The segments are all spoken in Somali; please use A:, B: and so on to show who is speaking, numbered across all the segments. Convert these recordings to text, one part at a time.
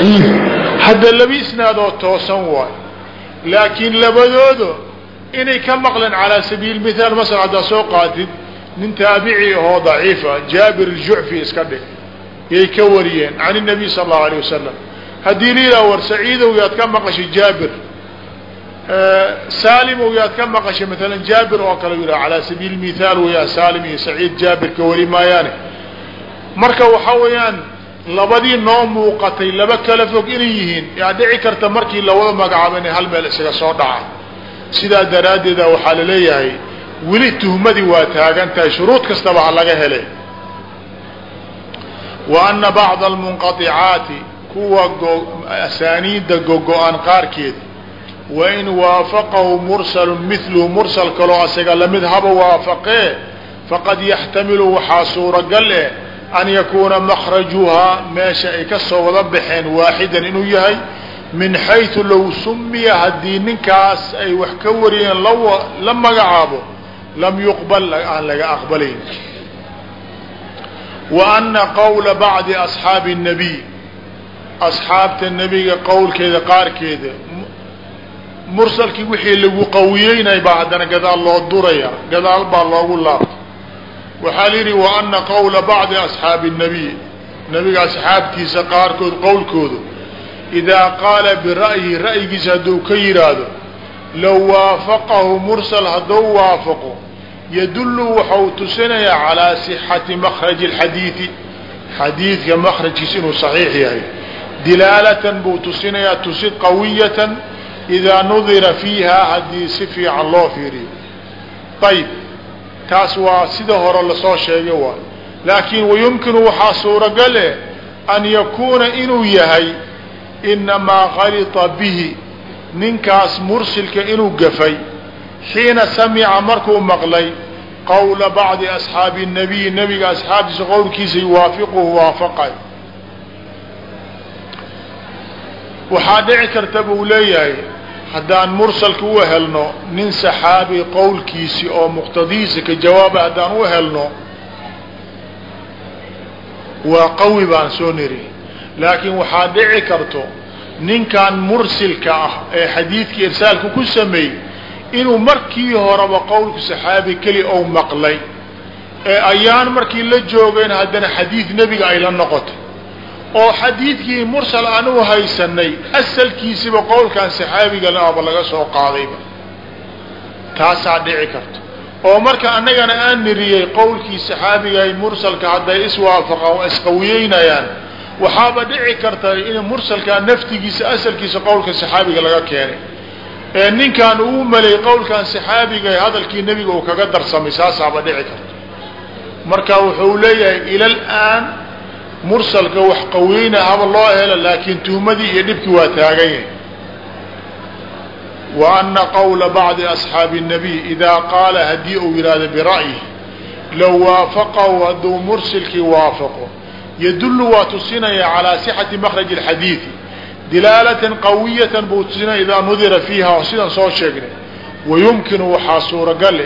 A: waciid hadda laba isnaadoo toosan waay. Laakiin labadooda inay ka maqleen calaa sabiil mithaal masal haddaa soo qaatid nin taabici ahoo daciifa ah, jaabir aljucfi iska dhig. Yay ka wariyeen can inabiy sala allahu alayh wasalam haddii liilaa war saciidow yaad ka maqashay jaabir. Saalimow yaad ka maqashay maalan jaabir oo kale yidhaha calaa sabiil mithaal weyaa saalim iyo saciid jaabir ka wari maayaane. Marka waxaa weeyaan labadii noo muuqatay laba kala fog inay yihiin yaa dhici karta markii lawada magacaabo inay hal meel isaga soo dhaca sidaa daraaddeeda waxaa la leeyahay weli tuhmadii waa taagan tahay shuruud kastaba ha laga hele wa ana bacda almunqaicaati kuwa asaaniidda gogo-an qaarkeed wain waafaqahu mursalu miluhu mursal kaloo isaga la mid haba waafaqee faqad yaxtamilu waxaa suuragal eh an yakuuna makrajuhaa meesha ay ka soo wada baxeen waaxidan inuu yahay min xayثu low sumiya haddii ninkaas ay wax ka wariyeen la magacaabo lam yuqbal aan laga aqbalayn wa ana qowla bacdi asxaabi الnabiy asxaabta nebiga qowlkeeda qaarkeeda mursalkii wixii lagu qawiyeynay baa haddana gadaal loo duraya gadaal baa loogu laabta waxaa la yidhi wa ana qowla bacdi asxaabi الnabiy nabiga asxaabtiisa qaarkood qowlkooda idaa qaala bira'yihi ra'yigiisa hadduu ka yidhaahdo low waafaqahu mursal hadduu waafaqo yadullu waxau tusinayaa calaa sixati makraji اlxadiidi xadiidka makrajkiisa inuu saxiix yahay dilaalatan buu tusinayaa tusid qawiyatan idaa nudira fiiha haddii si fiican loo fiiriyo ayb taas waa sida hore la soo sheegay waay laakiin wayumkinu waxaa suuragale an yakuuna inuu yahay inamaa kalita bihi ninkaas mursilka inuu gafay. Xiina samica markuu maqlay qowla bacdi asxaabi الnabiy nebiga asxaabtiisa qowlkiisa yuwaafiquhu waafaqay. Waxaa dhici karta buu leeyahay haddaan mursalka u helno nin saxaabi qowlkiisi oo muqtadiisa ka jawaaba haddaan u helno waa qawi baan soo niri. Laakiin waxaa dhici karto ninkan mursilka ah ee xadiidka irsaalka ku sameeyey inuu markii horeba qowlka saxaabi keli ou maqlay ee ayaan markii la joogeen haddana xadiid nebiga ay la noqotay oo xadiidkii mursal aan u haysanay asalkiisiba qowlkan saxaabiga laaba laga soo qaadayba. Taasaa dhici karta oo marka annagana aan niriyey qowlkii saxaabigahay mursalka hadday iswaafaqaan waa isqawiyeynayaan waxaaba dhici karta in mursalkaa naftigiisa asalkiisa qowlka saxaabiga laga keenay. Ee ninkan uu malay qowlkan saxaabiga hadalkii nebiga uu kaga darsamay saasaaba dhici karta marka wuxuu leeyahay ila laan mursalka wax qaweyna haba loo helo laakiin tuhmadii iyo dhibkii waa taagan yahay wa ana qowla bacdi asxaabi الnabiy idaa qaala haddii uu yidhaahdo bira'yi low waafaqahu hadduu mursilkii waafaqo yadullu waa tusinaya calaa sixati makraji اlxadiidi dilaalatan qawiyatan buu tusinaya idaa nudira fiiha oo sidan soo sheegnay wayumkinu waxaa suuragale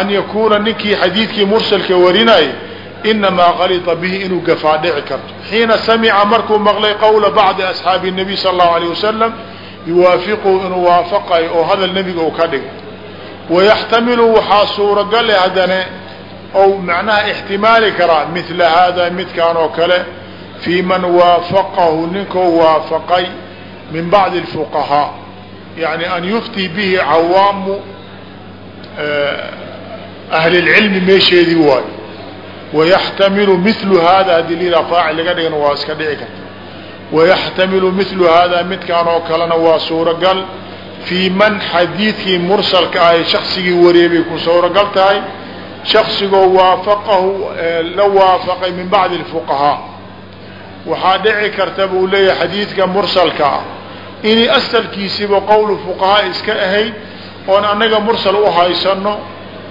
A: an yakuuna ninkii xadiidkii mursalka warinaya inamaa qalita bihi inuu gafaa dhici karto xiina samica markuu maqlay qowla bacdi asxaabi nabiy sala allahu alayh wasalam yuwaafiqu inuu waafaqayo oo hadal nebiga uu ka dhigay wayaxtamilu waxaa suuragale haddane ou macnaha ixtimaali karaa midla haada midkaan oo kale fii man waafaqahu ninkuu waafaqay min bacdi alfuqahaa yani an yuftii bihi cawaamu ahli lcilmi meesheedii waayo wayaxtamilu milu hada haddii faacil laga dhigana waa iska dhici karta wayaxtamilu milu hada midkaan oo kalena waa suuragal fii man xadiidkii mursalka ahay shaksigii wariyay bay ku suuragal tahay shaksigoo waafaqahu la waafaqay min bacdi اlfuqahaa waxaa dhici karta buu leeyahay xadiidka mursalka ah inay asalkiisiba qowlu fuqahaa iska ahayd oon annaga mursal u haysano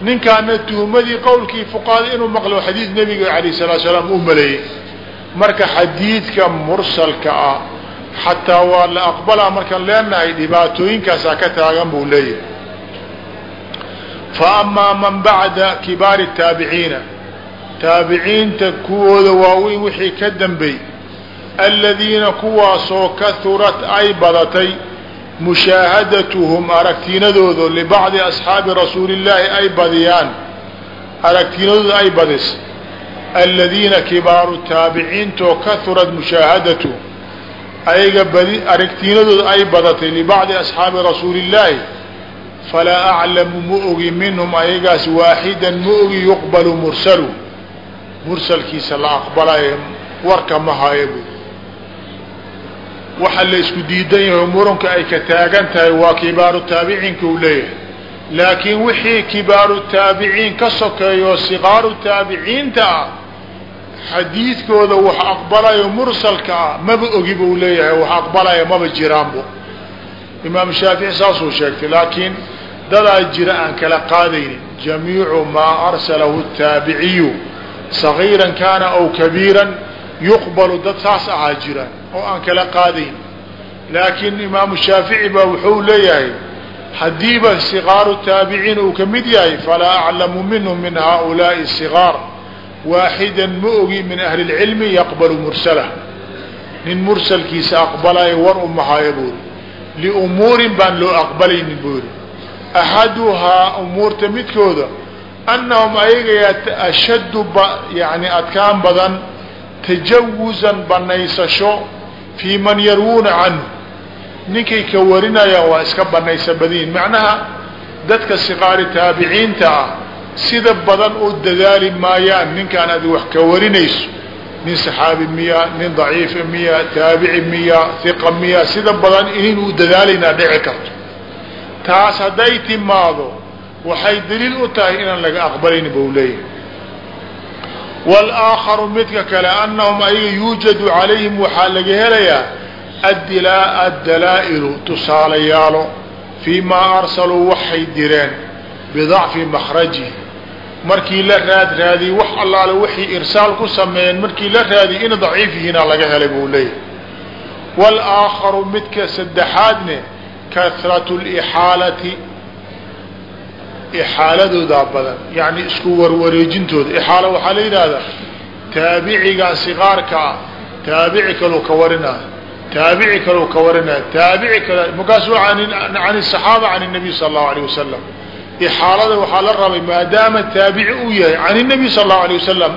A: ninkaana tuhmadii qowlkii fuqahada inuu maqlo xadiid nebiga alayh salatu salaam u maleeyey. Marka xadiidka mursalka ah xataa waa la aqbalaa markaan leenahay dhibaatooyinkaasaa ka taagan buu leeyahay. Fa amaa man bacda kibaari taabiciina taabiciinta kuwooda waaweyn wixii ka dambeey aladiina kuwaasoo kahurat ay badatay mushaahadatuhum aragtiinadooda libacdi asxaabi rasuuli illaahi ay badiyaan. Aragtiinadooda ay badis. Aladiina kibaaru taabiciintoo kahurat mushaahadatuhum ayaga badi aragtiinadooda ay badatay libacdi asxaabi rasuuli illaahi falaa aclamu ma ogi minhum ayagaas waaxidan ma ogi yuqbalu mursalu. Mursalkiisa la aqbalayo warka ma haya bu waxa la isku diidan yahay muranka ay ka taagan tahay waa kibaaru taabiciinka uu leeyahay. Laakiin wixii kibaaru taabiciin ka sokeeyo sikaaru taabiciinta ah xadiidkooda wax aqbalayo mursalka ah maba ogi buu leeyahay wax aqbalaya maba jiraanbo imaam shaafici saasuu sheegtay laakiin dadaa jira aan kala qaadaynin. Jamiicu maa arsalahu taabiciyu sagiiran kaana aw kabiiran yuqbalu dad saas ahaa jiraan oo aan kala qaadayn. Laakiin imaamu shaafici baa wuxuu leeyahay haddiiba sikaaru taabiciin uu ka mid yahay falaa aclamu minhu min haaulaa'i sigaar. Waaxidan ma ogi min ahli اlcilmi yaqbalu mursalah. Nin mursalkiisa aqbalaya war umahaayo buuri liumuurin baan loo aqbalaynin buuri axaduhaa umuurta midkooda annahum ayaga ashaddu yani adkaan badan tajawuzan banaysasho fii man yarwuuna canhu ninkay ka warinayaan waa iska banaysa badiin. Macnaha dadka siqaari taabiciinta ah sida badan u dadaali maayaan ninkaan adi wax ka warinayso. Nin saxaabi miya nin daciifa miya taabici miya hiqa miya sida badan inin u dadaalaynaa dhici karto. Taas hadday timaado waxay daliil u tahay inaan laga aqbalin bau leeyahay wاlaakharu midka kale anahum ayaga yuujadu calayhim waxaa laga helayaa addalaa'ilu tusaalayaalo fii maa arsaluu waxay direen bidacfi makhrajihi markii la raad raadiyey wax allaale waxay irsaal ku sameeyeen markii la raadiyay ina daciif yihiinaa laga helay buu leeyahay wاlaakharu midka saddexaadne kahratu lixaalati ixaaladoodaa badan yani isku warwareejintooda ixaalo waxaa la yidhaahdaa taabicigaa sigaarka ah taabici kaloo ka warinaa taabici kaloo ka warinaya taabici kale markaasu can الصaxaaba can الnabiy sal الlahu alيه wasalam ixaalada waxaa la rabay maadaama taabici uu yahay can الnabiy sal الlahu alيه wasalam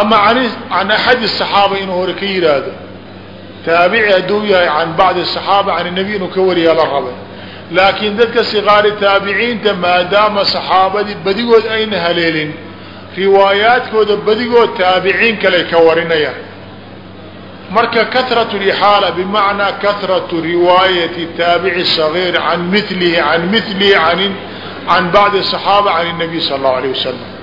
A: ama can axadi الصaxaaba inuu hore ka yihaahdo taabici hadduu yahay can bacdi الصaxaaba can الnabiy inuu ka wariyaa la rabay laakiin dadka sikaari taabiciinta maadaama saxaabadii badigood ayna haleelin riwaayaadkooda badigood taabiciin kale ka warinayaan marka kahratu lixaala bimacnaa kahratu riwaayati taabici sagiir can milihi can milihi an can bacdi saxaaba can اnabiy sala allahu alayh wasalam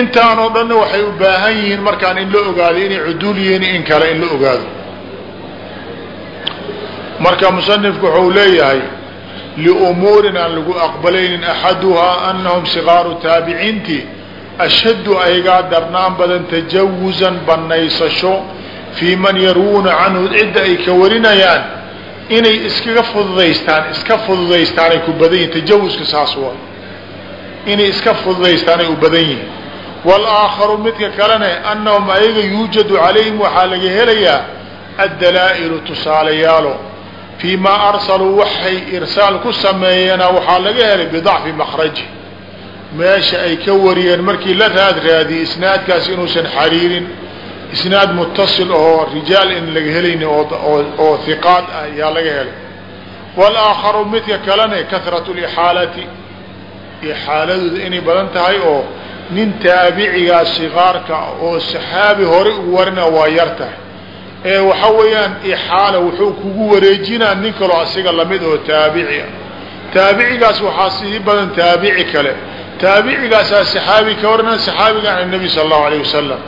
A: intaanoo dhanna waxay u baahan yihiin markaan in la ogaado inay cuduul yihiin in kale in la ogaado. Marka musanifku wuxuu leeyahay liumuurin aan lagu aqbalaynin axaduhaa anahum sigaaru taabiciintii ashaddu ayagaa darnaan badan tajawuzan banaysasho fii man yarwuuna canhu cidda ay ka warinayaan inay iskaga fududaystaan iska fududaystaan ay ku badan yihiin tajawuska saas waa inay iska fududaystaan ay u badan yihiin walaakharu midka kalena anahum ayaga yuujadu calayhim waxaa laga helayaa addalaa'ilu tusaalayaalo fii maa arsaluu waxay irsaal ku sameeyeena waxaa laga helay bidacfi makraji meesha ay ka wariyeen markii la raad raadiyey isnaadkaas inuusan xariirin isnaad mutasil oo rijaal in laga helayni oo hiqaad ah yaa laga helay walaakharu midka kalena kahratu lixaalati ixaaladooda inay badan tahay oo nin taabicigaa sigaarka oo saxaabi hore ugu warina waa yar ee waxa weeyaan ixaala wuxuu kugu wareejinaa nin kaloo asiga la mid oo taabici ah. Taabicigaas waxaa sii badan taabici kale. Taabicigaasaa saxaabi ka warina saxaabiga can nabi sala allahu alayh wasalam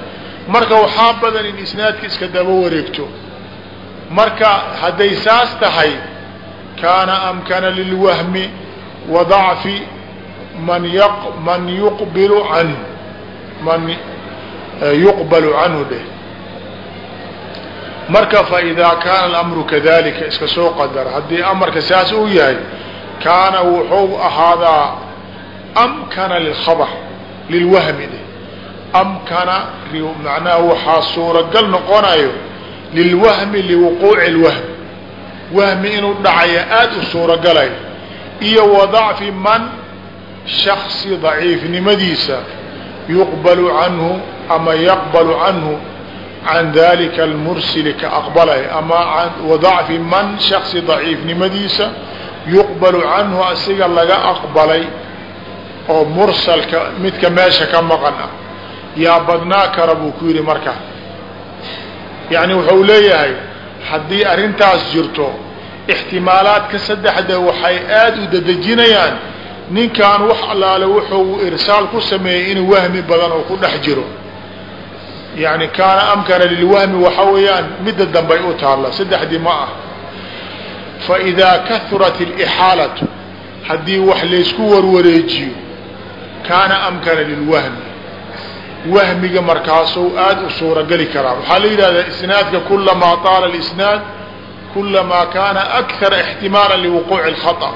A: marka waxaa badan in isnaadka iska daba wareegto. Marka hadday saas tahay kaana amkana lilwahmi wa dacfi man man yuqbilu can man yuqbalu canhu dheh marka faidaa kaana alamru kadalika iska soo qadar. Haddii amarka saas uu yahay kaana wuxuu ahaadaa amkana lilkhabar lilwahmi. Dheh amkana macnaha waxaa suuragal noqonayo lilwahmi liwuquuci lwahmi. Wahmi inuu dhacaya aada u suuragalay. Iyo wa dacfi man shaksi daciifnimadiisa yuqbalu canhu ama yaqbalu canhu can dalika almursili ka aqbalay ama wadacfi man shaksi daciifnimadiisa yuqbalu canhu asiga laga aqbalay oo mursalka midka meesha ka maqan ah yaa badnaa kara buu ku yidhi marka yacni wuxuu leeyahay haddii arrintaas jirto ixtimaalaadka saddexda waxay aada u dadejinayaan ninkan wax allaale wuxuu irsaal ku sameeyey inuu wahmi badan oo ku dhex jiro yani kaana amkana lilwahmi waxa weeyaan midda dambay u taalla saddexdii ma ah. Faidaa kahurat alixaalatu haddii wax laysku warwareejiyo kaana amkana lilwahmi. Wahmiga markaasuu aada u suurageli karaa. Waxaa la yidhahdaa isnaadka kulamaa taala lisnaad kulamaa kaana akara ixtimaala liwuquuci lkhata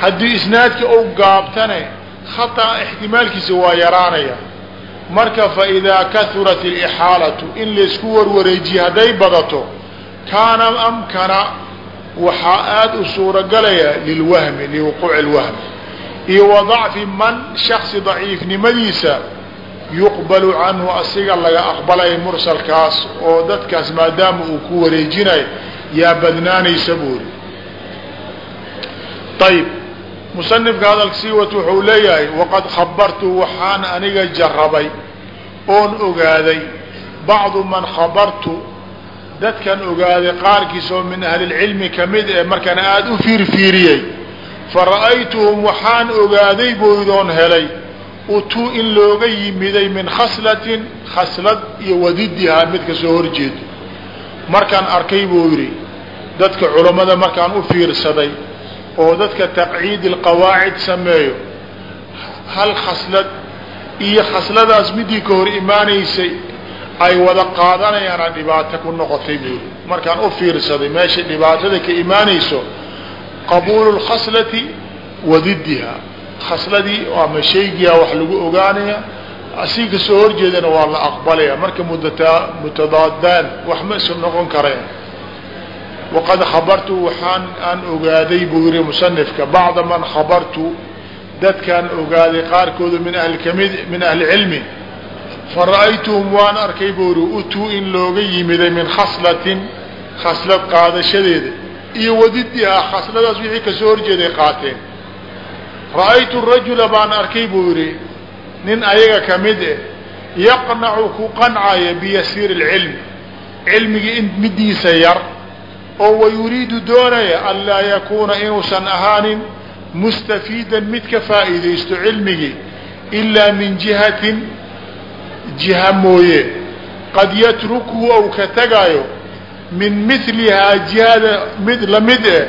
A: haddii isnaadka ou gaabtane khata ixtimaalkiisa waa yaraanaya marka faidaa kahurat alixaalatu in laysku warwareejiye hadday badato kaana amkana waxaa aada u suuragalaya lilwahmi liwuquuci lwahmi iyo wa dacfi man shaksi daciifnimadiisa yuqbalu canhu asiga laga aqbalaya mursalkaas oo dadkaas maadaama uu ku wareejinayo yaa badnaanaysa buuri. Ayb musanifka hadalka sii wat wuxuu leeyahay waqad khabartu waxaan aniga jarabay oon ogaaday bacdu man khabartu dadkan ogaaday qaarkiis oo min ahlilcilmi ka mid ee markaan aada u fiirfiiriyey. Fara'aytuhum waxaan ogaaday boydoon helay utuu in looga yimiday min khaslatin khaslad iyo wadidihaa mid ka soo horjeedo. Markaan arkay buu yidhi dadka culammada markaan u fiirsaday oo dadka taqciid alqawaacid sameeyo hal khaslad iyo khasladaas midii ka hor imaanaysay ay wada qaadanayaana dhibaato ku noqotay buuri markaan u fiirsaday meesha dhibaatada ka imaanayso qabuulu lkhaslati wa diddiha. Khasladii ama shaygiia wax lagu ogaanaya asii ka soo horjeedana waa la aqbalaya. Marka mutadaadaan wax ma isu noqon kareen waqad khabartu waxaan aan ogaaday buu yihi musanifka bacda man khabartu dadkaan ogaaday qaarkooda min ahli ka mid min ahli cilmi fara'aytuhum waan arkay buu yihi utuu in looga yimiday min khaslatin khaslad qaadashadeeda iyo wadidihaa khasladaas wixii ka soo horjeeday qaateen ra'aytu rajula baan arkay buu yihi nin ayaga ka mid eh yaqnacu ku qancaya biyasiir اlcilmi cilmigii in midiisa yar oo wayuriidu doonaya an laa yakuuna inuusan ahaanin mustafiidan mid ka faa'iidaysto cilmigii ilaa min jihatin jiha mooye. Qad yatrukuhu ou ka tagayo min milihaa jihada mid la mid eh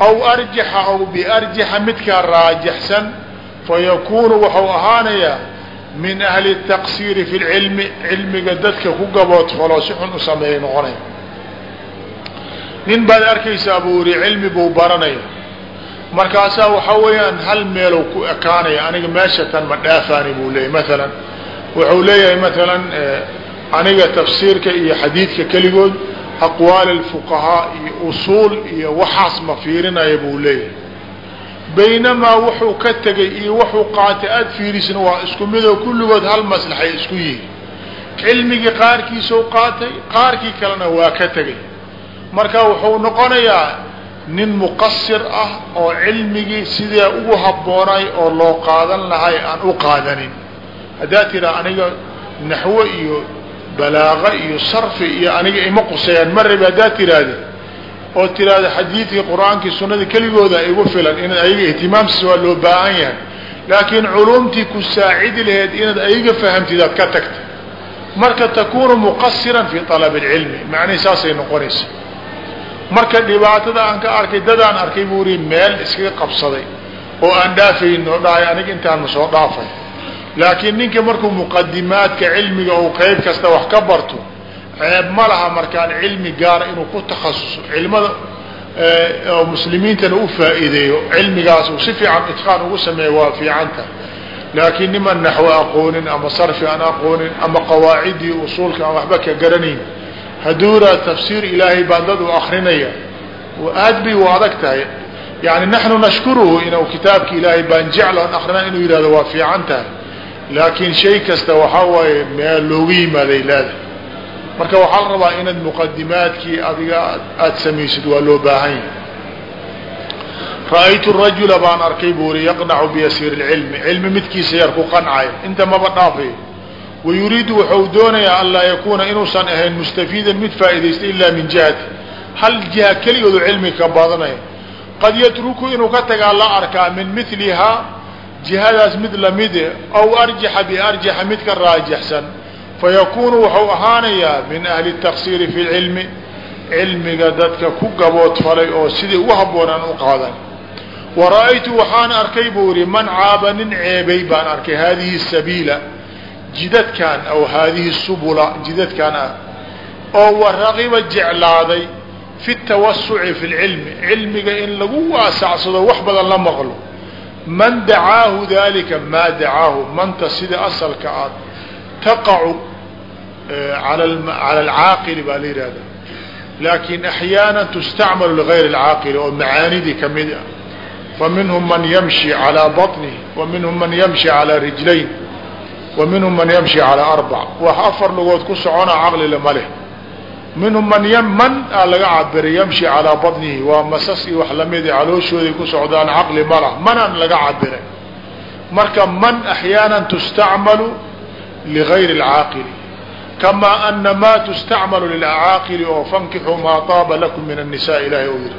A: aw arjaxa aw biarjaxa midkaa raajaxsan fayakuunu waxau ahaanayaa min ahli taqsiiri fi lcilmi cilmiga dadka ku gaboodfalo si xun u sameeyay noqonaya nin baad arkaysaa buu yihi cilmi buu baranaya. Markaasaa waxaa weeyaan hal meelow ku ekaanaya aniga meesha tan ma dhaafaani buu leeyahy maalan wuxuu leeyahay maalan aniga tafsiirka iyo xadiidka keligood aqwaal alfuqahaa iyo usuul iyo waxaas ma fiirinaya buu leeyahay. Baynamaa wuxuu ka tegay iyo wuxuu qaatay aada fiirisna waa isku midoo kulligood hal maslaxay isku yihiin. Cilmigii qaarkiisuu qaatay qaarkii kalena waa ka tegay marka wuxuu noqonayaa nin muqasir ah oo cilmigii sidee ugu habboonay oo loo qaadan lahay aan u qaadanin. Haddaad tiraa aniga naxwo iyo balaaqa iyo sarfi iyo aniga ima qusayaan ma rabi haddaad tiraahdi oo tiraahda xadiidkii qur'aankii sunnadii keligooda igu filan inaad ayaga ihtimaamsiisa waa loo baahan yahay. Laakiin culumtii ku saacidi laheyd inaad ayaga fahamtid aad ka tagta marka takunu muqasiran fi alab اlcilmi macnihi saasay noqonaysa marka dhibaatada aan ka arkay dadaan arkay buu ri meel iskaga qabsaday oo aan dhaafayn oo dhahay aniga intaan ma soo dhaafay. Laakiin ninka markuu muqadimaadka cilmiga uu qayb kasta wax ka barto ceeb ma laha markaan cilmi gaara inuu ku takhasuso cilmada oo muslimiintana u faa'iideeyo cilmigaas uu si fiican itqaan ugu sameeyo waa fiicanta. Laakiin niman naxwo aqoonin ama sarfi aan aqoonin ama qawaacidii usuulka aan waxba ka garanayn hadduu iraa tafsiir ilaahay baan dad u akrinaya aad bay u adag tahay. Yani naxnu nashkuruhu inuu kitaabka ilaahay baan jeclan akrina inuu yihahdo waa fiican tahay. Laakiin shay kasta waxaa waaye meel looga yimaaday leedahay marka waxaa la rabaa inaad muqadimaadkii adiga aada samaysid waa loo baahan yahay. Ra'aytu rajula baan arkay buu uri yaqnacu biyasiir اlcilmi cilmi midkiisa yar ku qancaya inta maba dhaafay wayuriidu wuxuu doonayaa an laa yakuuna inuusan ahayn mustafiidan mid faa'iidaysta ilaa min jihati. Hal jiha keligoodu cilmi ka badanaya qad yatruku inuu ka tagaa la arkaa min milihaa jihadaas mid lamide aw arjaxa biarjaxa mid ka raajixsan. Fayakuunu wuxuu ahaanayaa min ahli taksiiri fi lcilmi cilmiga dadka ku gaboodfalay oo sidii u habboonaan u qaadan. Wa ra'aytu waxaan arkay buu ihi man caaba nin ceebay baan arkay haadihi sabiila jidadkan aw haadihi subula jidadkan ah oo waraqiba jeclaaday fi tawasuci fi lcilmi cilmiga in lagu waasacsado wax badan la maqlo. Man dacaahu dalika maa dacaahu. Manta sida asalka aad taqacu cala alcaaqili baa la yihahda laakin axyaana tustacmalu ligayr alcaaqili oo macaanidii ka mid ah. Faminhum man yamshi calaa baطnihi wa man yamshi calaa rijlayn wa minhum man yamshi calaa arbac wax afar lugood ku socona caqlile ma leh. Minhum man man aa laga cabiray yamshi calaa badnihi waa masas iyo wax lamida ah, calooshooday ku socdaan caqli malah manaan laga cabiray marka man axyaana tustacmalu ligayri اlcaaqili kamaa ana maa tustacmalu lilacaaqili oo fankixuu maa taaba lakum min annisaa ilaahay ou yidhi.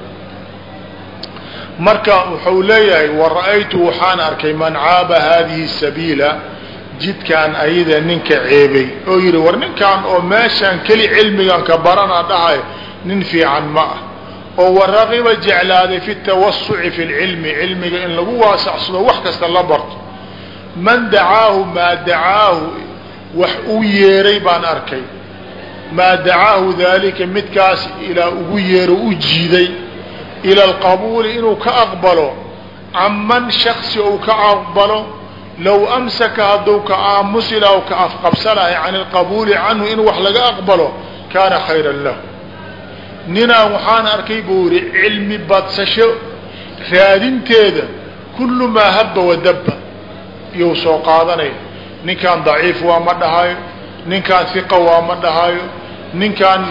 A: Marka wuxuu leeyahay wara'aytu waxaan arkay man caaba hadihi sabiila jidkaan ayada ninka ceebay oo yihi war ninkaan oo meeshaan keli cilmigan ka barana dhahay nin fiican ma ah. Oo waraqiba jeclaaday fi tawasuci fi lcilmi cilmiga in lagu waasacsado wax kasta la barto. Man dacaahu maa dacaahu wax uu yeeray baan arkay. Maa dacaahu dalika midkaas ilaa ugu yeero u jiiday. Ila alqabuuli inuu ka aqbalo caman shaksi ou ka aqbalo low amsaka hadduu ka aamusi laha ka afqabsanahay can alqabuuli canhu in wax laga aqbalo kaana khayran lahu ninaan waxaan arkay buu yihi cilmi badsasho raadinteeda kullu maa habba wadabba iyou soo qaadanaya ninkaan daciif waa ma dhahayo ninkaan hiqa waa ma dhahayo ninkaan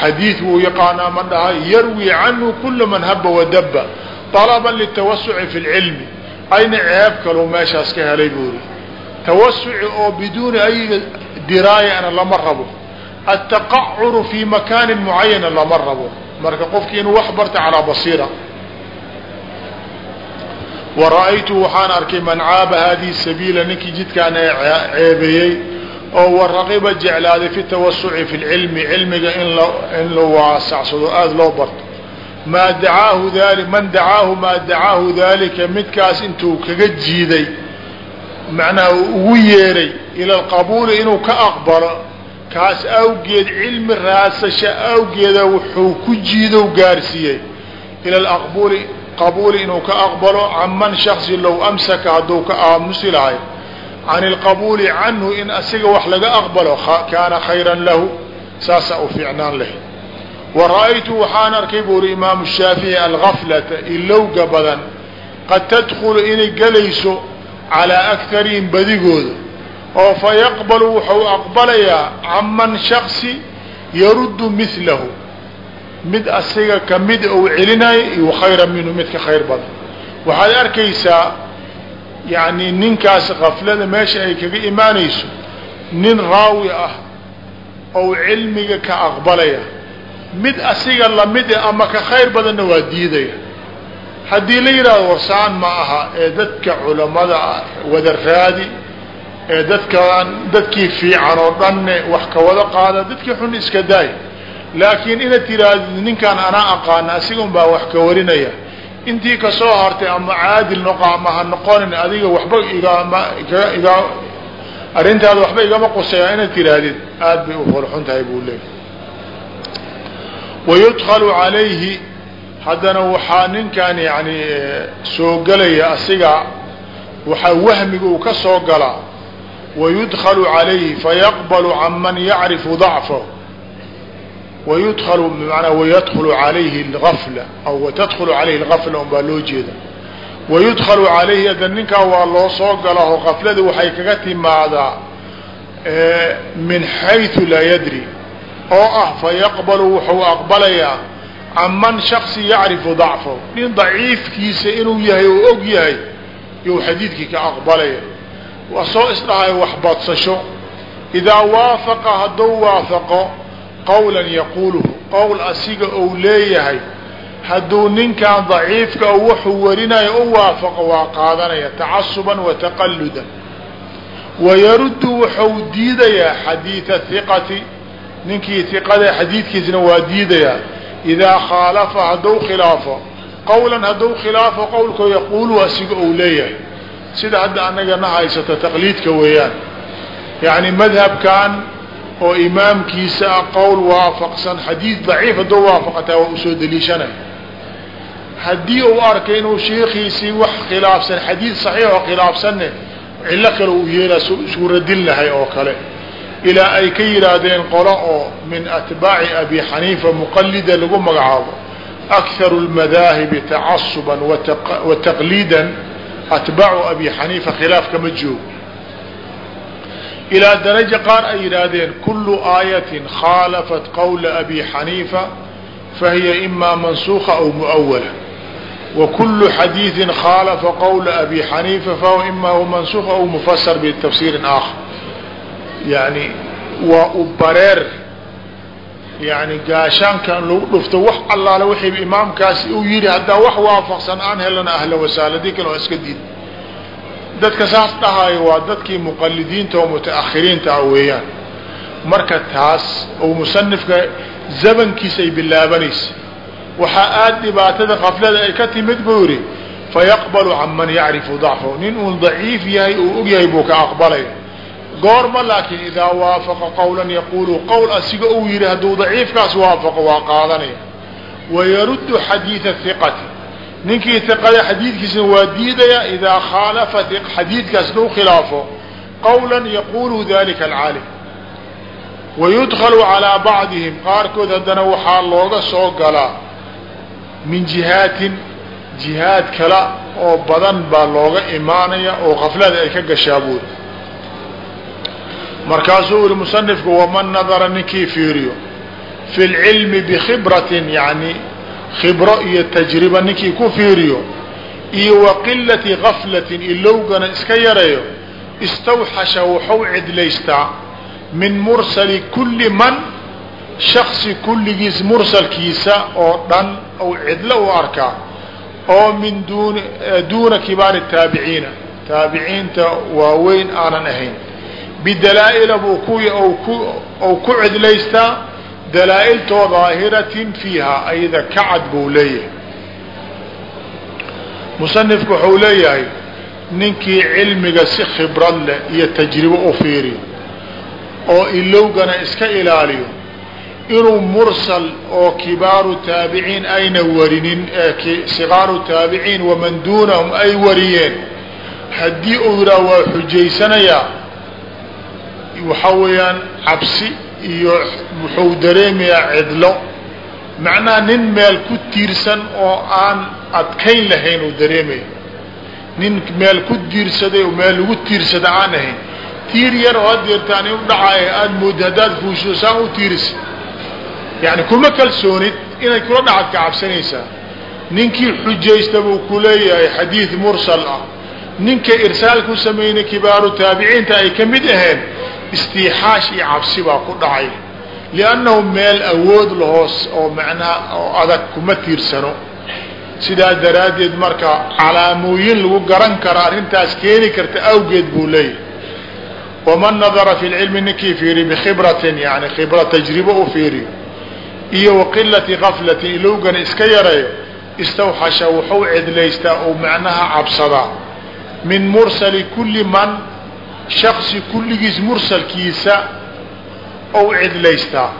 A: xadiid wuu yaqaanaa ma dhahayo yarwi canhu kula man habba wadabba طalaban litawasuci fi lcilmi ayna ceeb kalou meeshaas ka helay buu yihi tawasuci oo biduuni ay diraayana lama rabo. Ataqacuru fi makaanin mucayana lama rabo. Marka qofki inuu wax barta calaa basiira. Wara'aytu waxaan arkay man caaba hadihi sabiila ninkii jidkaan ee ceebeeyey oo waraqiba jeclaaday fi tawasuci fi lcilmi cilmiga in la waasacsado aada loo barto maa dacaahu dali man dacaahu maa dacaahu dalika midkaas intuu kaga jiiday macnaha ugu yeeray ila alqabuuli inuu ka aqbalo kaas awgeed cilmi raadsasho awgeeda wuxuu ku jiidow gaarsiiyey. Ila alaqbuli qabuuli inuu ka aqbalo can man shaksi low amsaka hadduu ka aamusi lahay. Can ilqabuuli canhu in asiga wax laga aqbalo kaana khayran lahu saasaa u fiicnaan leh wa ra'aytu waxaan arkay buu uri imaamu shaafici algaflata ilowga badan qad tadkulu inay gelayso calaa akarihim badigooda oo fa yaqbalu wuxuu aqbalayaa can man shaksi yaruddu milahu mid asiga ka mid ou celinayo iyo khayra minhu mid ka khayr badan waxaad arkaysaa yani ninkaas kaflada meesha ay kaga imaanayso nin raawi ah ou cilmiga ka aqbalaya mid asiga la mid ama ka khayr badanna waa diidaya. Haddii la yidhahdo warsaan ma aha ee dadka culamada wada raadi ee dadkaan dadkii fiican oo dhanne wax ka wada qaada dadkii xun iska daay. Laakiin inaad tiraahdo ninkaan anaa aqaana asiga un baa wax ka warinaya. Intii ka soo hartay ama caadil noqo ama ha noqonin adiga waxba igama iga arrintaada waxba igama qusaya inaad tiraahdid aad bay u folxun tahay buu leeyay wayudkalu calayhi haddana waxaa ninkan yani soo gelaya asiga waxaa wahmiga uu ka soo galaa wayudkalu calayhi fayaqbalu can man yacrifu dacfahu wayudklu bmanaa wayadkulu calayhi lgafla aw watadkulu calayhi lgafla un baa loo jeeda wayudkhalu calayhi ada ninkaa waa loo soo galaho gaflada waxay kaga timaadaa min xayثu laa yadri oo ah fayaqbalu wuxuu aqbalayaa can man shaksi yacrifu dacfahu nin daciifkiisa inuu yahay oo og yahay you xadiidkii ka aqbalaya. Waa soo isdhahay wax badsasho idaa waafaqa hadduu waafaqo qawlan yaquuluhu. Qowl asiga ou leeyahay hadduu ninkan daciifka wuxuu warinayo u waafaqo waa qaadanaya tacasuban wa taqaludan wayaruddu wuxuu diidayaa xadiida hiqati ninkii hiqada xadiidkiisna waa diidayaa idaa khaalafa hadduu khilaafo. Qawlan hadduu khilaafo qowlkoo yaquulu asiga ou leeyahay. Sida hadda anagana haysato taqliidka weeyaan. Yacni madhabkan oo imaamkiisa ah qowl waafaqsan xadiid daciif hadduu waafaqataa waa u soo deliishanaya. Haddii uu arkay inuu sheekiisii wax khilaafsan xadiid saxiix oo khilaafsanne cillo kale uu yeelaa radin lahay oo kale ilaa ay ka yidhaahdeen qolo oo min atbaaci abi xaniifa muqalida lagu magacaabo akharu lmadaahibi tacasuban wa taqliidan atbaacu abi xaniifa khilaaf kama joogo. Ilaa darajo qaar ay yidhaahdeen kulu aayatin khaalafat qawla abi xaniifa fahiya imaa mansuuka aw muawala wa kulu xadiidin khaalafa qawla abi xaniifa fahuwa imaa mansuuka aw mufasar bitafsiirin aakhar yani waa u bareer yani gaashaankan lagu dhufto wax allaale wixii imaamkaasi uu yidhi haddaa wax waafaqsan aan helana ahla wasaala dii kale waa iska diid. Dadka saas dhahaayo waa dadkii muqalidiinta oo mutaakhiriinta ah weeyaan. Marka taas oo musanifka zamankiisa ay bilaabanaysa waxaa aada dhibaatada kaflada ay ka timid buu yidhi fayaqbalu can man yacrifu dacfahu. Nin uun daciif yahay uu og yahay buu ka aqbalaya goorma laakiin idaa waafaqa qawlan yaquulu qowl asiga uu yidhi hadduu daciifkaas waafaqo waa qaadanaya. Wayaruddu xadiida hiqati ninkii iqada xadiidkiisna waa diidaya idaa khaalafa xadiidkaas duu khilaafo qawla yaqulu dalika alcaalim. Wayudkhalu calaa bacdihim qaarkood haddana waxaa looga soo galaa min jihaatin jihaad kala oo badan baa looga imaanaya oo kaflada ay ka gashaa buuri markaasuu yihi musanifku waman nadara ninkii fiiriyo fi lcilmi bikhibratin yani khibro iyo tajriba ninkii ku fiiriyo iyo wa qilati gaflatin ilowgana iska yareeyo istawxasha wuxuu cidlaystaa min mursali kulli man shaksi kulligiis mursalkiisa oo dhan ou cidlo u arkaa oo min duuna kibaari taabiciina. Taabiciinta waaweyn aanan ahayn bidalaa'ila buu ku ou ku cidlaystaa dalaailtoo daahiratin fiiha ayada kacad buu leeyahay. Musanifku wuxuu leeyahay ninkii cilmiga si khibrad leh iyo tajribo u fiiriyo oo ilowgana iska ilaaliyo inuu mursal oo kibaaru taabiciin ayna warinin sikaaru taabiciin waman duunahum ay wariyeen haddii uu yidhaah waa xujaysanayaa waxaa weeyaan cabsi iyo wuxuu dareemayaa cidlo. Macnaha nin meel ku tiirsan oo aan adkayn lahayn uu dareemaya nin meel ku tiirsaday oo meel lagu tiirsada aan ahayn. Tiir yar oo hadeertaan in udhacaaya aada moodda haddaad fuusho saan u tiirisa yani kuma kalsoonid inay kula dhacad ka cabsanaysaa. Ninkii xujaysta buu ku leeyahay xadiid mursal ah. Ninka irsaal ku sameynay kibaaru taabiciinta ay ka mid aheen istiixaash iyo cabsi baa ku dhacay. Liannahu meel awood lahoos oo macnaha oo adag kuma tiirsano. Sidaa daraaddeed marka calaamooyin lagu garan kara arrintaas keeni karta awgeed buu leeyahay. Waman nadara fi lcilmi ninkii fiiriy bikhibratin yani khibra tajribo u fiiriyo iyo waqilati gaflatin ilowgana iska yareeyo istawxasha wuxuu cidlaystaa oo macnaha cabsadaa. Min mursali kulli man shaksi kulligiis mursalkiisa ou cidlaystaa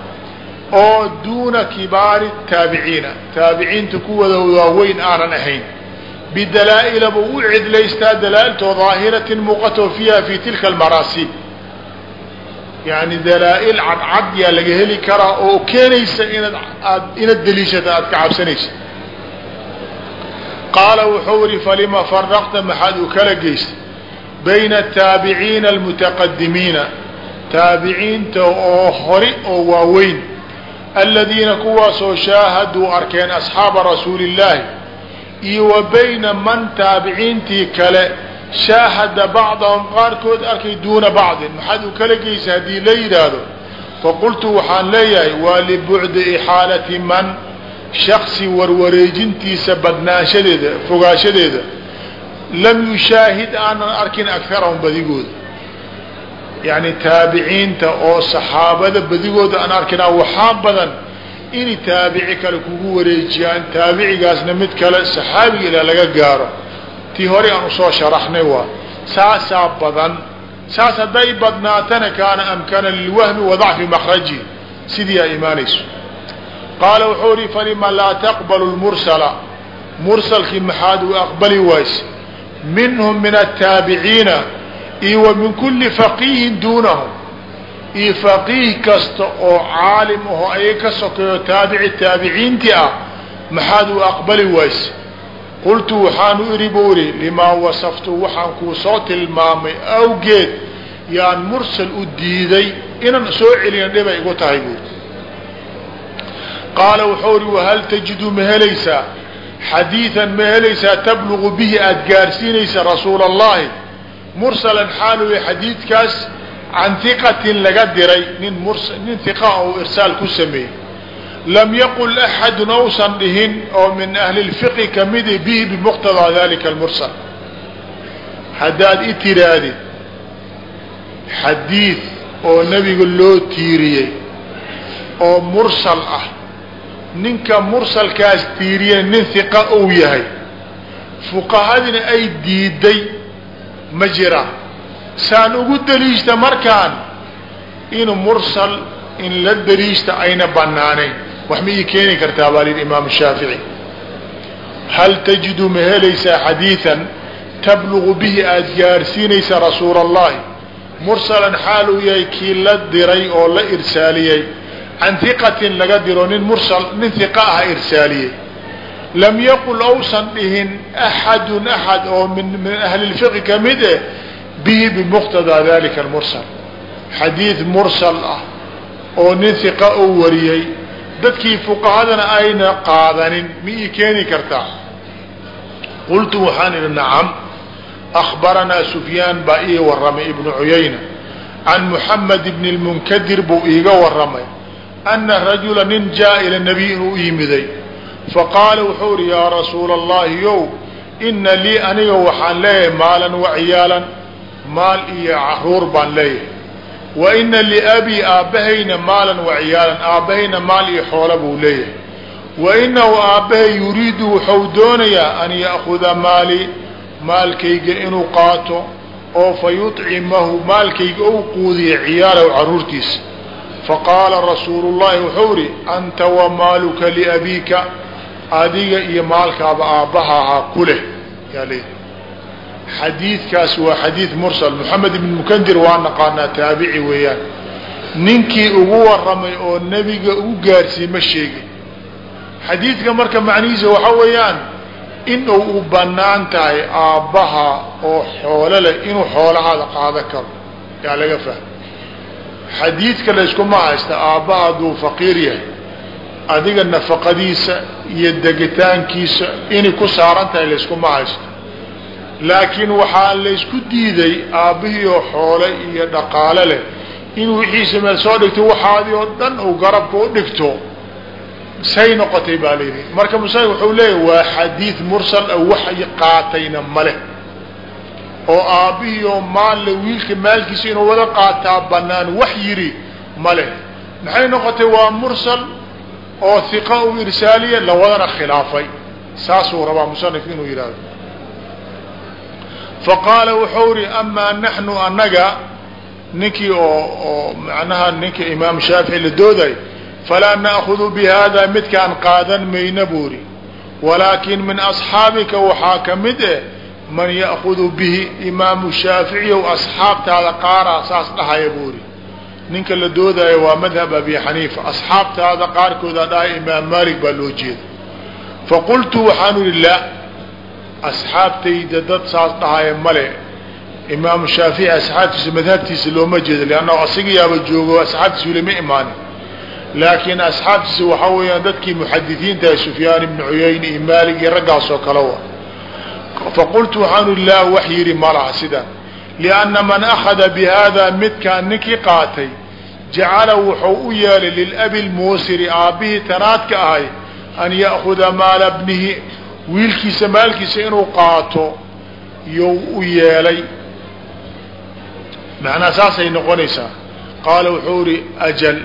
A: oo duuna kibaari taabiciina. Taabiciinta kuwada waaweyn aanan ahayn. Bidalaa'ila u cidlaystaa dalaailtoo daahiratin muuqatoo fiiha fi tilka almaraasiib. Yani dalaa-il laga heli karaa oo keenaysa inaad aad inaad deliishata aad ka cabsanaysa. Qaala wuxuu ihi falima faraqta maxaad u kala geystay bayna ataabiciina almutaqadimiina taabiciinta oo hori oo waaweyn. Aladiina kuwaasoo shaahaduu arkeen asxaaba rasuuli illaahi iyo wa bayna man taabiciintii kale shaahada bacdahum qaarkood arkay duuna bacdin. Maxaad u kala geysa haddii la yidhaahdo? Faqultu waxaan leeyahay waa libucdi ixaalati man shaksi warwareejintiisa badnaanshadeeda fogaashadeeda lam yushaahid aanan arkin akarahum badigooda yani taabiciinta oo saxaabada badigooda aan arkinaa waxaa badan inay taabici kale kugu wareejiyaan taabicigaasna mid kale saxaabiga laga gaaro tii hore aan u soo sharaxnay waa saasaa badan saas hadday badnaatana kaana amkana lilwahmi wa dacfi sidii aa imaanayso qaala wuxuu ihi falima laa taqbalu lmursala mursalkii maxaad u aqbali wayse minhum min ataabiciina iyo wa min kuli faqiihin duunahum. Iyo faqiih kasta oo caalim aho ayaga ka sokeeyo taabici taabiciintii ah maxaad u aqbali wayse qultu waxaanu idhi buu idhi limaa wasaftu waxaan kuu soo tilmaamay awgeed yaan mursal u diiday inaan soo celina dhibay igu tahay buuri qaala xadiidan ma helaysaa tablugu bihi aada gaarsiinaysa rasuula allahi mursalan xaalu xadiidkaas can hiqatin laga diray nin nin hiqa ou irsaal ku sameeyey. Lam yaqul axadun ousan dhihin oo min ahli lfiqi kamidi bihi bimuqtadaa dalika almursal. Haddaad i tiraadid xadiid oo nebiga loo tiiriyey oo mursal ah ninka mursalkaas tiiriye nin hiqa uu yahay. Fuqahadina ay diiday ma jira. Saan ugu daliishta markaan inuu mursal in la daliishta ayna banaanayn wax ma ii keeni kartaa baa lihi imaam shaafici. Hal tajidu ma helaysaa xadiidan tablugu bihi aada gaarsiinaysa rasuula allahi mursalan xaal uu yahay kii la diray oo la irsaaliyey can hiqatin laga diro nin mursal nin hiqa ah irsaaliyey. Lam yaqul ousan dhihin axadun axad oo min ahli lfiqi ka mid eh bihi bimuqtadaa dalika almursal xadiid mursal ah oo nin hiqa oo wariyey dadkii fuqahadana ayna qaadanin ii keeni kartaa qultu waxaan idhi nacam akhbaranaa sufyaan baa ii waramay ibnu cuyayna. Can muxamed ibni lmunkadir buu iiga waramay ana rajula nin jaa ila nabiy inuu u yimiday faqaala wuxuu ihi yaa rasuula allahi yow ina lii aniga waxaan leeyahay maalan wa ciyaalan maal iyo carruur baan leeyahay wa ina liabii aabbahayna maalan wa ciyaalan aabbahayna maal iyo xoola buu leeyahay wa inahu aabbahay yuriidu wuxuu doonayaa an ya'kuda maali maalkayga inuu qaato oo fa yuطcimahu maalkayga ou quudiya ciyaalow caruurtiisa faqaala rasuulu llahi wuxuu ihi anta wa maaluka liabiika adiga iyo maalkaaba aabbaha ahaa ku leh xadiidkaas waa xadiid mursal moxamed ibn mukandir waa naqaanaa taabici weeyaan ninkii ugu waramay oo nebiga ugu gaarsiiye ma sheegin xadiidka marka macnihiisa waxa weeyaan in uu u bannaan tahay aabbaha oo xoolo leh inuu xoolahaada qaadan karo yaa laga fahma xadiidka layskuma haysta aabbaha hadduu faqiir yahay. Adiga nafaqadiisa iyo degitaankiisa inay ku saaran tahay layskuma haysto. Laakiin waxaa laysku diiday aabbihii oo xoole iyo dhaqaale leh. Inuu wixiisa meel soo dhigto waxaadii oo dhan uu garabka u dhigto say noqotay baa layidhi marka musanif wuxuu leeyahy waa xadiid mursal a wax qaatayna maleh oo aabbihii oo maalle wiilka maalkiisa inuu wada qaataa banaan wax yidhi maleh maxay noqotay? Waa mursal oo hiqa u irsaaliya lawadana khilaafay. Saasuu rabaa musanif inuu yidhahdo faqaala wuxuu ihi amaa naxnu annaga ninkii oo oo macnaha ninka imaam shaafici la dooday falaa na'kudu bihada midkaan qaadan mayna buuri walaakin min asxaabika waxaa ka mid eh man ya'kudu bihi imaamu shaaficiyow asxaabtaada qaaraa saas dhahaya buuri. Ninka la doodayo waa madhab abi xaniifa. Asxaabtaada qaarkooda dhahay imaam maalik baa loo jeeda faqultu waxaanu ihi la. Asxaabtayda dad saas dhahaya male imaamu shaafici asxaabtiisa madhabtiisa looma jeedo leanna asigayaaba joogo asxaabtiisa weli imaanin laakiin asxaabtiisa waxaa weeyaan dadkii muxadisiintaha sufyaan ibnu cuyayne iyo maalik iyo raggaasoo kale wa faqultu waxaanu laa wax yidhi malaha sidan lianna man akhada bi hada midkaan ninkii qaatay jacala wuxuu u yeelay lilabi lmuusiri aabbihii tanaadka ahay an ya'kuda maala bnihi wiilkiisa maalkiisa inuu qaato iyou u yeelay macnaa saasay noqonaysaa qaala wuxuu ihi ajal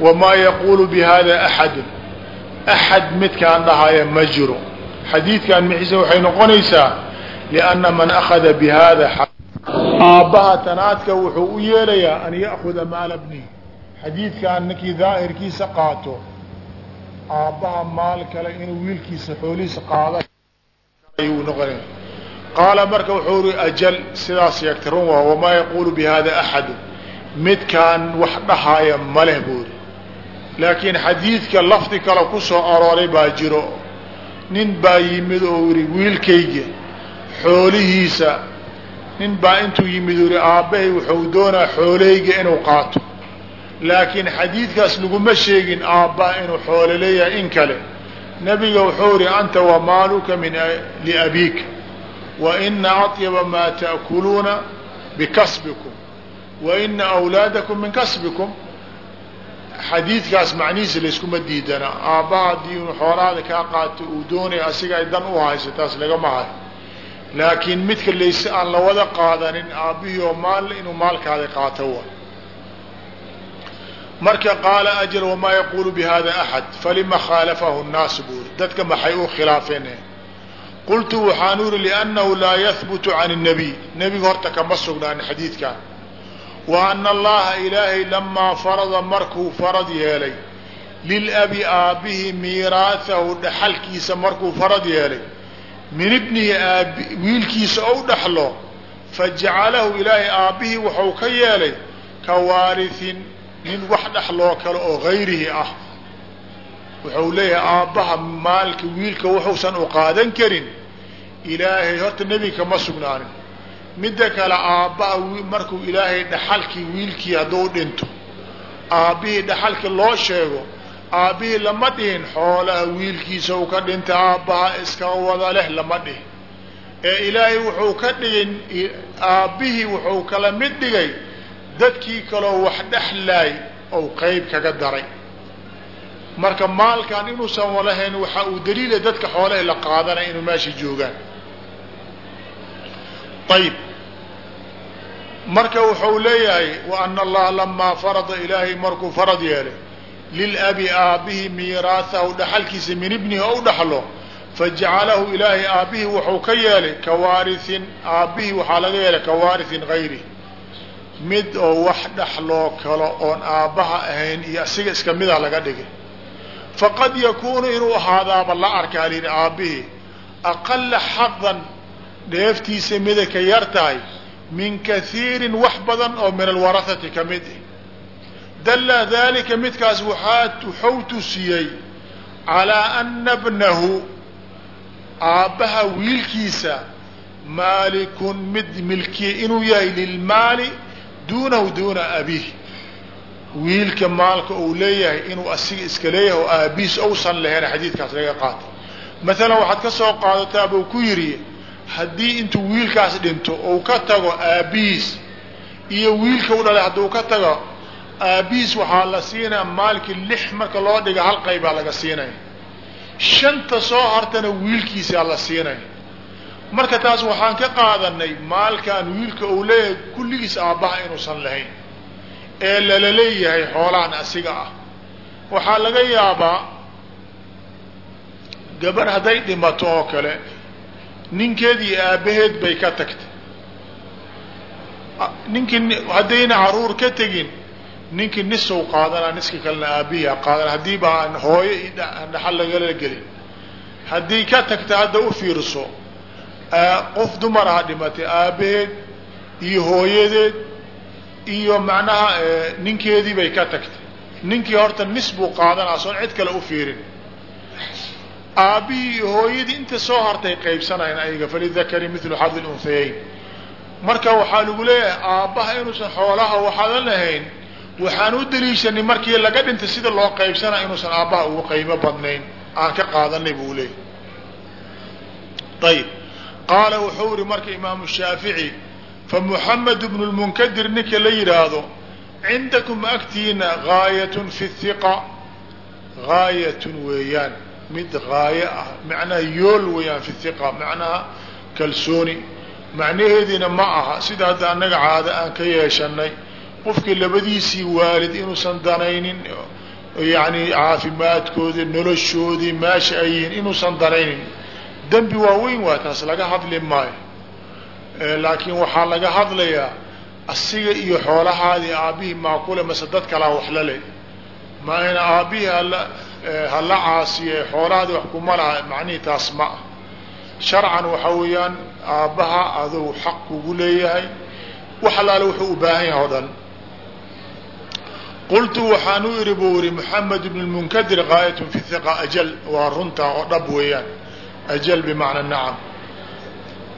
A: wamaa yaquulu bi hada axadun axad midkaan dhahaya ma jiro xadiidkan mixiisa waxay noqonaysaa lianna man akhada bi hada aabbaha tanaadka wuxuu u yeelayaa an ya'kuda maala bnihi xadiidkan ninkii daahirkiisa qaato aabbaha maal kale inuu wiilkiisa xoolihiisa qaada. Ayuu noqonaya. Qaala marka wuxuu ri ajal sidaas sheegtay run waa wamaa yaquulu bi axadu midkaan wax dhahaaya maleh buuri laakiin xadiidka lafdi kale ku soo arooray baa jiro nin baa yimid oo yidhi wiilkayga xoolihiisa. Nin baa intuu yimid u yihi aabbahay wuxuu doonaa xooleyga inuu qaato. Laakiin xadiidkaas laguma sheegin aabbaa inuu xoolo leeyahay in kale. Nebiga wuxuu ihi anta wamaaluka min liabiika waina aطyaba maa ta'kuluuna bikasbikum waina awlaadakum min kasbikum xadiidkaas macnihiisa layskuma diidana. Aabbaha haddii inu xoolaada kaa qaato uu doonaya asiga ay dan u hayso taas lagama hayo. Laakiin midka layse aan la wada qaadanin aabbihii oo maal inuu maalkaada qaato wa. Marka qaala ajal wamaa yaquulu bi axad falima khaalafahu nnaas buuri dadka maxay u khilaafeen? Qultu waxaan uri liannahu laa yahbutu can الnabiy nebiga horta kama sugnaan xadiidkan wa ana allaha ilaahay lamaa farada markuu farad yeelay lilabi aabbihi miiraahahu dhaxalkiisa markuu farad yeelay min ibnihi aabi wiilkiisa ou dhaxlo fajacalahu ilaahay aabbihii wuxuu ka yeelay ka waarihin nin wax dhexloo kale oo gayrihi ah. Wuxuu leeyahay aabbaha maalka wiilka wuxuusan u qaadan karin ilaahay horta nebiga kama sugnaanin midda kale aabbaha markuu ilaahay dhaxalkii wiilkii hadduu dhinto. Aabbihii dhaxalka loo sheego aabbihii lama dhihin xoolaha wiilkiisa uu ka dhinta aabbaha iska wada leh lama dhihin. Ee ilaahay wuxuu ka dhigay aabbihii wuxuu kala mid dhigay dadkii kaloo wax dhexlaay ou qeyb kaga daray. Marka maalkan inuusan walahayn waxa uu daliila dadka xoolaha la qaadanaya inuu meesha joogaan ayib marka wuxuu leeyahay wa ana allaha lamaa farada ilaahay markuu farad yeelay lilabi aabbihi miiraahahu dhaxalkiisa min ibnihi ou dhaxlo fajacalahu ilaahay aabbihii wuxuu ka yeelay kawaarihin aabbihii waxaa laga yeelay kawaarihin gayri mid oo wax dhexloo kalo oon aabbaha ahayn iyo asiga iska mida laga dhigay faqad yakuunu inuu ahaadaaba la arkaa lihi aabbihii aqala xadan dheeftiisa mida ka yar tahay min kaiirin wax badan oo min alwarahati ka mid ah dalla dalika midkaas waxaa wuxuu tusiyey calaa ana bnahu aabbaha wiilkiisa maalikun mid milkiya inuu yahay lilmaali duunahu duuna abiih wiilka maalka uu leeyahay inuu asiga iska leeyahay oo aabihiis ousan lahayn xadiidkaas laga qaatay. Maalan waxaad ka soo qaadataa buu ku yidhi haddii intuu wiilkaas dhinto ou ka tago aabbihiis iyo wiilka u dhalay hadduu ka tago aabbihiis waxaa la siinaya maalkii lix marka loo dhiga hal qaybaa laga siinaya shanta soo hartana wiilkiisaa la siinaya marka taas waxaan ka qaadanay maalkan wiilka uu leeyahay kulligiis aabbaha inuusan lahayn ee lala leeyahay xoolahan asiga ah. Waxaa laga yaabaa gabar hadday dhimato oo kale ninkeedii aabbaheed bay ka tagtay. Ninkii haddayna carruur ka tegin ninkii nisow qaadanaa niska kalena aabbihiia qaadana. Haddiiba aan hooyo iyo dhaxal lagala gelin. Haddii ka tagta hadda u fiirso qof dumaraha dhimatay aabbaheed iyo hooyadeed iyo macnaha ninkeedii bay ka tagtay. Ninkii horta nis buu qaadanaa soon cid kale u fiirin aabbihii hooyadii inta soo hartay qaybsanayn ayaga falidakari milu xadi lunhayayn marka waxaa lagu leeyahay aabbaha inuusan xoolaha waxaadan lahayn waxaan u daliishanay markii laga dhintay sida loo qaybsanaa inuusan aabbaha ugu qaymo badnayn. Aan ka qaadanay buu leeyahy ayib qaala wuxuu ihi marka imaamu shaafici famuxamed bnu lmunkadir ninka la yidhaahdo cindakum agtiina gaayatun fi hiqa gaayatun weeyaan mid gaayo ah macnaha yool weeyaan fi hiqa macnaha kalsooni. Macnaheediina ma aha sida hadda annaga caado aan ka yeeshanay qofkii labadiisii waalid inuusan danaynin yani caafimaadkoodii noloshoodii meesha ay yihiin inuusan danaynin. Dembi waaweyn waa taas laga hadli maayo. Laakiin waxaa laga hadlayaa asiga iyo xoolahaadii aabbihii maakule mase dad kalaa wax la le ma ayna aabbihii hala hala caasiye xoolahaadi wax kuma laha macnihii taas ma ah sharcan waxaa weeyaan aabbaha adou xaq kugu leeyahay. Wax allaale wuxuu u baahan yahay o dhan. Qultu waxaan u buu ihi moxamed ibn munkadir gaayatun fi hiqa ajal. Waa runtaa oo dhab weeyaan. Ajal bimacna nacam.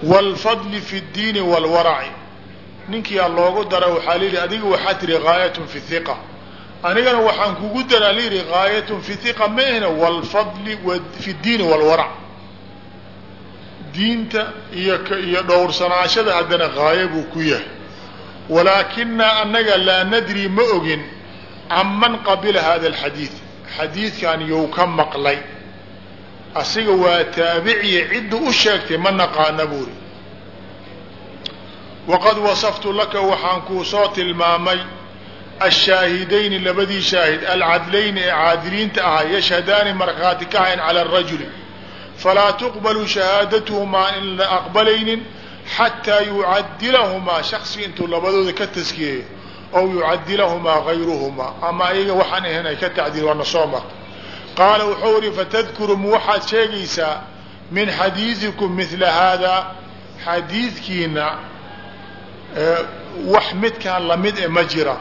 A: Waalfadli fi ddiini waalwaraci ninkii aa loogu dara waxaa layidhi adiga waxaa tihi gaayatun fi hiqa anigana waxaan kugu dalaal yidhi gaayatun fi iqa maahna walfadli fi diini walwarac diinta iyo iyo dhowrsanaashada haddana gaayo buu ku yahay. Walaakinaa annaga laa nadri ma ogin can man qabila hada alxadiid. Xadiidkan yow ka maqlay. Asiga waa taabiciya cidda u sheegtay ma naqaana buuri. Waqad wasaftu laka waxaan kuu soo tilmaamay ashaahidayni labadii shaahid alcadlayni ee caadiliinta ahaa yashhadaani markhaati ka hayn cala arajuli falaa tuqbalu shahaadatuhumaa in la aqbalaynin xataa yucadilahumaa shaksi intuu labadooda ka taskiyeeyo ow yucadilahumaa gayruhumaa ama ayaga waxaan ahayn ay ka tacdiil waana soo marta qaala wuxuu ihi fatadkuru ma waxaad sheegaysaa min xadiidikum mila haadaa xadiidkiina wax midkaan la mid e ma jira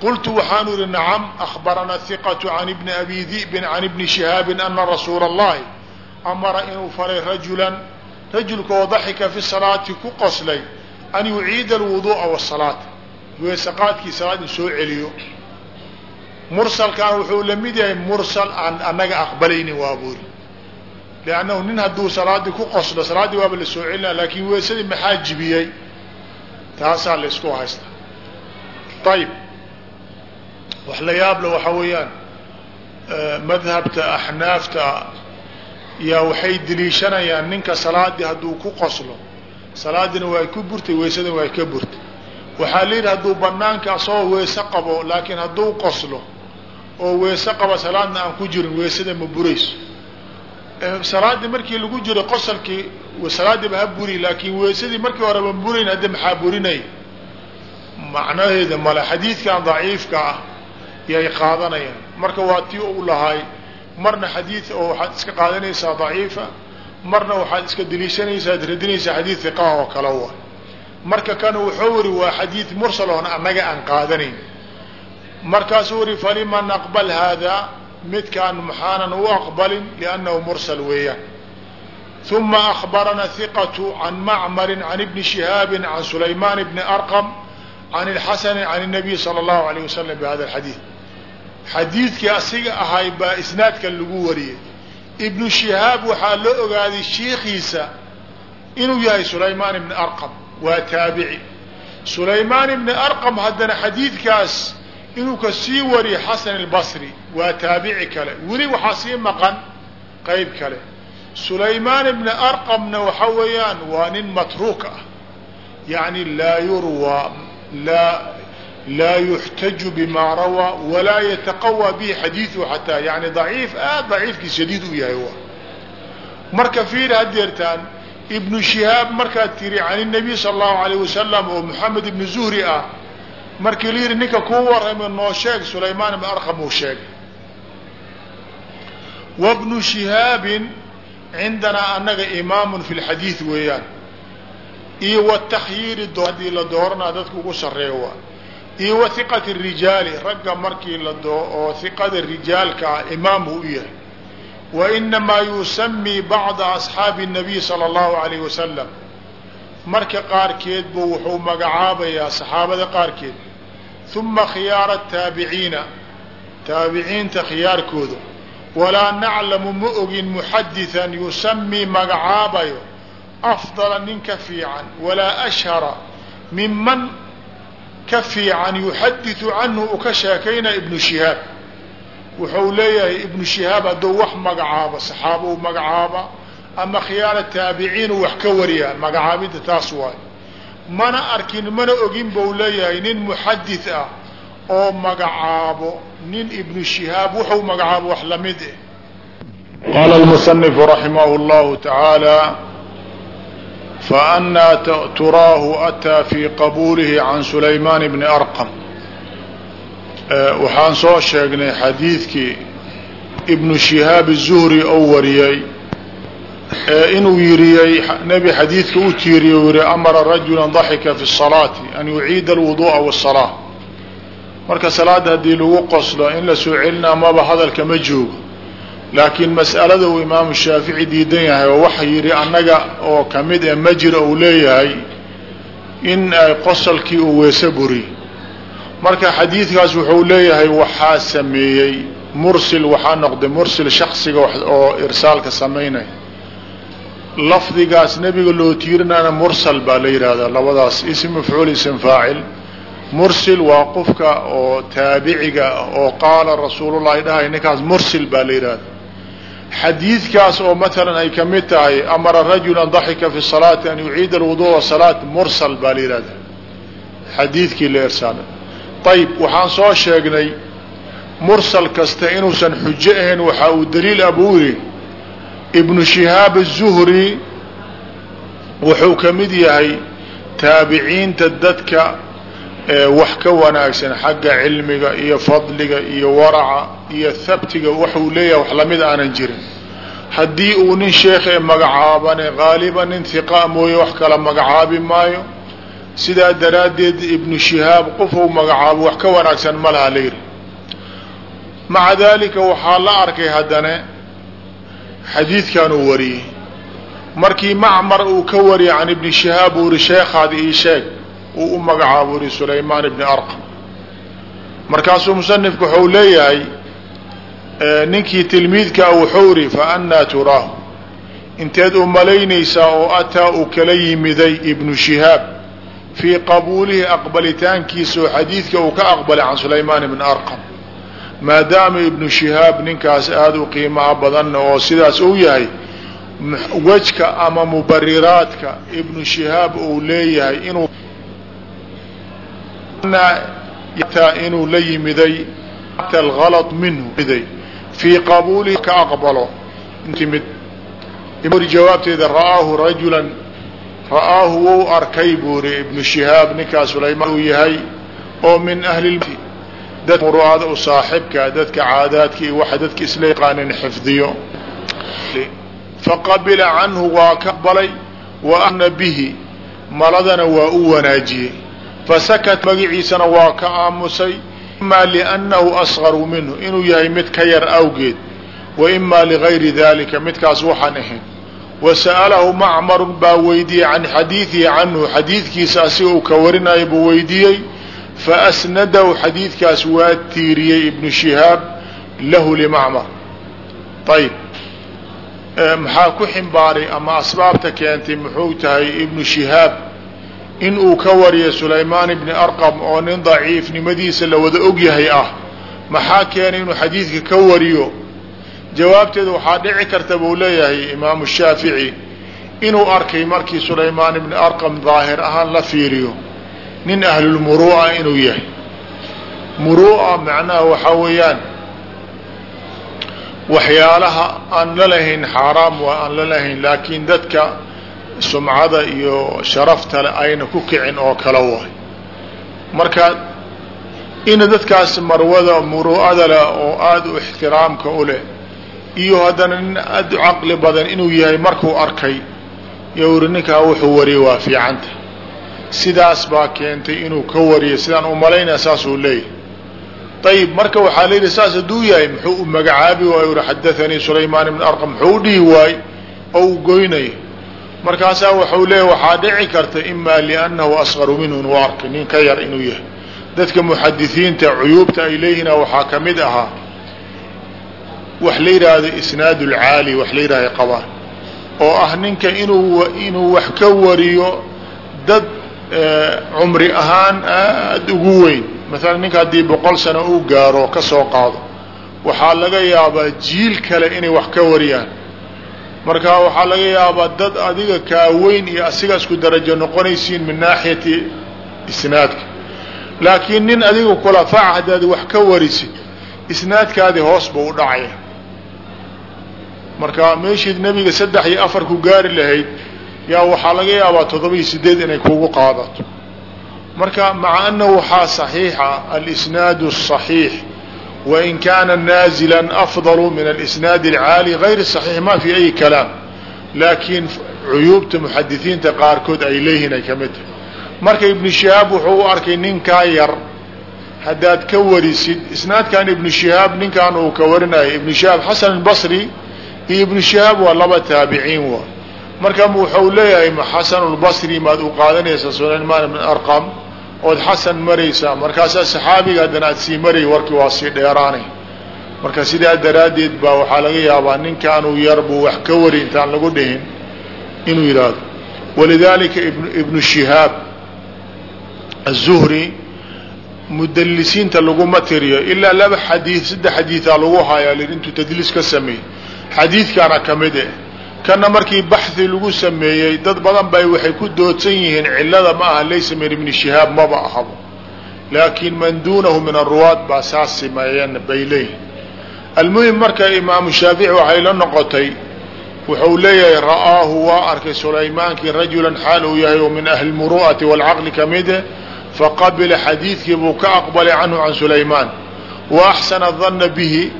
A: qultu waxaanu ihi nacam akhbarana hiqatu can ibni abi di'bin can ibni shihaabin ana rasuula allahi amara inuu faray rajulan rajulka oo daxika fi salaati ku qoslay an yuciida alwuduu'a wasalaata weesaqaadkii salaad in soo celiyo mursalkan wuxuu la mid yahay mursal aan annaga aqbalaynin waa buuri liannahu nin hadduu salaaddii ku qoslo salaaddii waaba la soo celinaa laakiin weesadii maxaa jibiyey taasaa la isku haysta ayib wax la yaabla waxaa weeyaan madhabta axnaafta yaa waxay deliishanayaan ninka salaaddii hadduu ku qoslo. Salaadiina waa ku burtay weysadina waa ka burtay. Waxaa la yidhi hadduu banaanka asagoo weese qabo laakiin hadduu qoslo oo weese qaba salaadna aan ku jirin weesada ma burayso. Salaaddii markii lagu jiro qosalkii salaadiiba ha buri laakiin weesadii markii hore ban burayn hadda maxaa burinay macnaheeda male xadiidkan daciifka ah yay qaadanayaan marka waa tii u lahaay marna xadiid oo waxaad iska qaadanaysaa daciifa marna waxaad iska deliishanaysaa ad radinaysaa xadiid hiqaha oo kale wa marka kan wuxuu yidhi waa xadiid mursal oon annaga aan qaadanayn markaasuu yihi falima naqbal haadaa midkaan maxaanan u aqbalin liannahu mursal weeyaan uma akbarana hiqatu can macmarin can ibni shihaabin can sulaymaan bni arqam can ilxasani can الnabiy salى اllahu alayh wasalam bihada alxadiid xadiidkii asiga ahay baa isnaadkan lagu wariyey. Ibnu shihaab waxaa la ogaaday shiikiisa inuu yahay sulaymaan ibni arqam waa taabici. Sulaymaan ibni arqam haddana xadiidkaas inuu ka sii wariyo xasan albasri waa taabici kale. Weli waxaa sii maqan qayb kale. Sulaymaan ibni arqamna waxa weeyaan waa nin matruuk ah. Yani laa yurwaa laa laa yuxtaju bimaa rawaa walaa yataqawaa bihi xadiiu xataa yani daciif aad daciifkii shadiid u yahay marka fiir hadeertaan ibnu shihaab markaad tiri can inabiy sala allahu alayh wasalam oo moxamed ibnu zuhri ah markii la yidhi ninka kuu warrama noo sheeg sulaymaan ibn arqam uu sheegay wabnu shihaabin cindanaa annaga imaamun fi lxadiid weeyaan iyo watakhyiiri haddii la dooranaa dadka ugu sarreeya waa iyo wa hiqati rijaali ragga markii la doo oo hiqada rijaalka ah imaam uu u yahay wa inamaa yusamii bacda asxaabi الnabiy salى اllahu alayh wasalam marka qaarkeed buu wuxuu magacaabayaa saxaabada qaarkeed uma khiyaara taabiciina taabiciinta khiyaarkooda walaa naclamu ma ogin muxadiثan yusamii magacaabayo afdala nin ka fiican walaa ashhara miman ka fiican yuxadiثu canhu uu ka sheekaynaya ibnu shihaab. Wuxuu leeyahay ibnu shihaab hadduu wax magacaabo saxaaba u magacaaba ama khiyaara taabiciin uu wax ka wariyaa magacaabidda taas waay. Mana arkin mana ogin buu leeyahay nin muxadith ah oo magacaabo. Nin ibnu shihaab wuxuu magacaabo wax la mid eh. Qaala almusanifu raximah اllahu tacaala faannaa turaahu ataa fii qabuulihi can sulaymaan bni arqam waxaan soo sheegnay xadiidkii ibnu shihaab zuhri oo wariyey ee inuu yiriyey nebi xadiidka u tiiriyey u yihi amara rajula daxika fi salaati an yuciida alwuduu'a wasalaa marka salaadda haddii lagu qoslo in la soo celinaa maba hadalka ma joogo laakiin mas'alada uu imaamu shaafici diidan yahay oo waxa yidhi annaga oo ka mid ee majira uu leeyahay in qosolkii uu weese buri. Marka xadiidkaas wuxuu leeyahay waxaa sameeyey mursil waxaa noqday mursil shaksiga oo irsaalka samaynaya lafdigaas nebiga loo tiirinana mursal baa la yidhaahdaa labadaas ism mafcuul ism faacil. Mursil waa qofka oo taabiciga oo qaala rasuulullahi dhahay ninkaas mursil baa la yidhahda xadiidkaas oo maalan ay ka mid tahay amara rajul an daxika fi salaati an yuciida alwuduua salaat mursal baa la yidhahda xadiidkii la ersaana ayib waxaan soo sheegnay mursal kasta inuusan xujo ahayn waxaa uu daliil ah abuu yidhi ibnu shihaab azuhri wuxuu ka mid yahay taabiciinta dadka wax ka wanaagsan xagga cilmiga iyo fadliga iyo waraca iyo habtiga waxuu leeyahay wax la mid aanan jirin. Haddii uu nin sheekhe magacaabane qaaliban nin hiqa mooye wax kala magacaabi maayo sidaa daraaddeed ibnu shihaab qofuu magacaabo wax ka wanaagsan ma laha la yidhi. Maca daalika waxaa la arkay haddana xadiidkan uu wariyey. Markii macmar uu ka wariyay can ibni shihaab uu yihi sheekhaad ii sheeg uu u magacaabo yihi sulaymaan ibni arqam. Markaasuu musanifku waxau leeyahay ninkii tilmiidkaa wuxuu yihi fa annaa turaahu. Inteed u malaynaysaa oo ataa uu kala yimiday ibnu shihaab fii qabuulihi aqbalitaankiisa oo xadiidka uu ka aqbalay can sulaymaan ibni arqam. Maadaama ibnu shihaab ninkaas aada u qiimaha badanna oo sidaas uu yahay wejka ama mubariraadka ibnu shihaab uu leeyahay inuu inuu la yimiday algalط minhu fii qabuulihi ka aqbalo timid jawaabteeda ra'aahu rajulan ra'aahu wou arkay buu ri ibnu shihaab ninkaa sulaymaan uu yahay oo min ahli dad muru'aada u saaxibka dadka caadaadka iyo waxa dadka isla yaqaanin xifdiyo faqabila canhu waa ka aqbalay wa ana bihi maladana waa u wanaajiyey fasakat magaciisana waa ka aamusay ima liannahu asgaru minhu inuu yahay mid ka yar awgeed wa ima ligayri dalika midkaas waxaan ahayn wa sa'alahu macmarun baa weydiiyey can xadiidihi canhu xadiidkiisa asiga uu ka warinayo buu weydiiyey faasnadahu xadiidkaas waa tiiriyey ibnu shihaab lahu limacmar ayib maxaa ku ximbaaray ama asbaabta keentay muxuu tahay ibnu shihaab in uu ka wariyo sulaymaan ibni arqam oo nin daciifnimadiisa la wada ogyahay ah. Maxaa keenay inuu xadiidka ka wariyo? Jawaabteeda waxaa dhici karta buu leeyahay imaamu shaafici inuu arkay markii sulaymaan ibni arqam daahir ahaan la fiiriyo. Nin ahlulmuru'a inuu yahay. Muru'a macnaha waxaa weeyaan waxyaalaha aan la lahayn xaaraam waa aan la lahayn laakiin dadka sumcada iyo sharaftale ayna ku kicin oo kala waay. Marka ina dadkaas marwada muru'ada leh oo aada u ixtiraamka u leh iyo haddana nin aada u caqli badan inuu yahay markuu arkay yo uri ninkaa wuxuu wariyay waa fiicanta. Sidaas baa keentay inuu ka wariyo sidaan u malaynaya saasuu leeyahy ayib marka waxaa la yidhi saas hadduu yahay muxuu u magacaabi waayo? Uri xadathanii sulaymaan ibn arqam muxuu u dhihi waay oo u goynayo markaasaa waxau leeyahy waxaa dhici karta imaa liannahu asqaru minhu inuu arkay nin ka yar inuu yahay. Dadka muxadisiinta cuyuubta ay leeyihiina waxaa ka mid ahaa wax la yidhaahdo isnaad ulcaali wax la yidhahda qabaan oo ah ninka inuu inuu wax ka wariyo dad cumri ahaan aada ugu weyn. Maalan ninka haddii boqol sano uu gaaro ka soo qaado waxaa laga yaabaa jiil kale inay wax ka wariyaan marka waxaa laga yaabaa dad adiga kaaweyn iyo asiga isku darajo noqonaysiin min naaxiyati isnaadka. Laakiin nin adiga kula haddaad wax ka warisid isnaadkaadii hoos ba u dhacaya. Marka meeshiid nebiga saddex iyo afar ku gaari lahayd yaa waxaa laga yaabaa toddoba iyo sideed inay kugu qaadato. Marka maca anna waxaa saxiixa alisnaadu asaxiix wain kaana naazila afdalu min alisnaadi alcaali gayri saxiix ma fi ayi kalaam laakiin cuyuubta muxadisiinta qaarkood ay leeyihiin ay ka mid tahay marka ibnu shihaab wuxuu u arkay ninkaa yar haddaad ka warisid isnaadkan ibnu shihaab ninkan uu ka warinaya ibnu shihaab xasan albasri iyo ibnu shihaab waa laba taabiciin waa marka wuxuu leeyahay xasan lbasri maad u qaadanaysaa sulaymaan bn arqam ood xasan maraysaa markaasaa saxaabiga haddana aad sii maray warkii waa sii dheeraanay. Marka sidaa daraaddeed baa waxaa laga yaabaa ninkaanuu yar buu wax ka wari intaan lagu dhihin inuu yidhaahdo. Walidaalika ibnu shihaab aلzuhri mudalisiinta laguma tiriyo ilaa laba xadiid saddex xadiidaa lagu hayaa li intuu tadliis ka sameeyey. Xadiidkaana ka mid eh kana markii baxhi lagu sameeyey dad badan bay waxay ku doodsan yihiin cilada ma aha laysa min ibni shihaab maba ahabo laakiin man duunahu min aruwaad baa saas sameeyeen bay leeyihiin almuhim marka imaamu shaafici waxay la noqotay wuxuu leeyahay ra'aahu waa arkay sulaymaankii rajulan xaal uu yahay oo min ahli muru'ati waalcaqli kamide faqabila xadiidkii buu ka aqbalay canhu can sulaymaan. Wa axsana danna bihi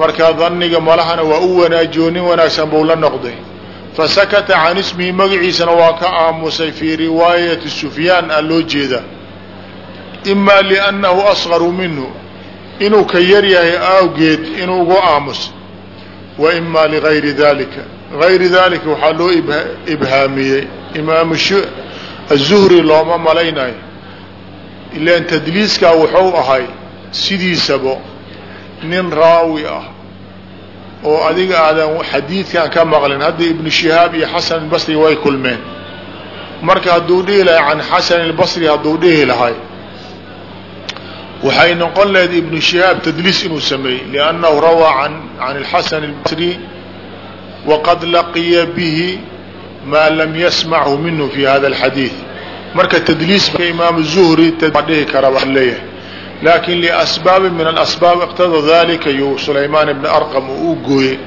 A: markaa daniga malahana waa u wanaajiyo nin wanaagsan buu la noqday. Fasakata can ismihi magaciisana waa ka aamusay fii riwaayati sufyaan a loo jeeda. Imaa liannahu asqaru minhu inuu ka yar yahay awgeed inuu ugu aamusay wa imaa ligayri dalika gayri dalika waxaa loo ibhaamiyey. Imaamu azuhri looma malaynayo. Ilan tadliiskaa wuxuu ahay sidiisaba nin raawi ah oo adiga aadan xadiidkan ka maqlin. Hadda ibnu shihaab iyo xasan albasri way kulmeen. Marka hadduu dhihi lahay can xasan albasri hadduu dhihi lahay waxay noqon lahayd ibnu shihaab tadliis inuu sameeyey liannahu rawaa an can alxasan albasri waqad laqiya bihi maa lam yasmachu minhu fi hada alxadiid marka tadliis imaam zuhri dhihi kara leeyahay laakin liasbaabi min alasbaab iqtada dalika yu sulaymaan ibni arqam uu u gooyey.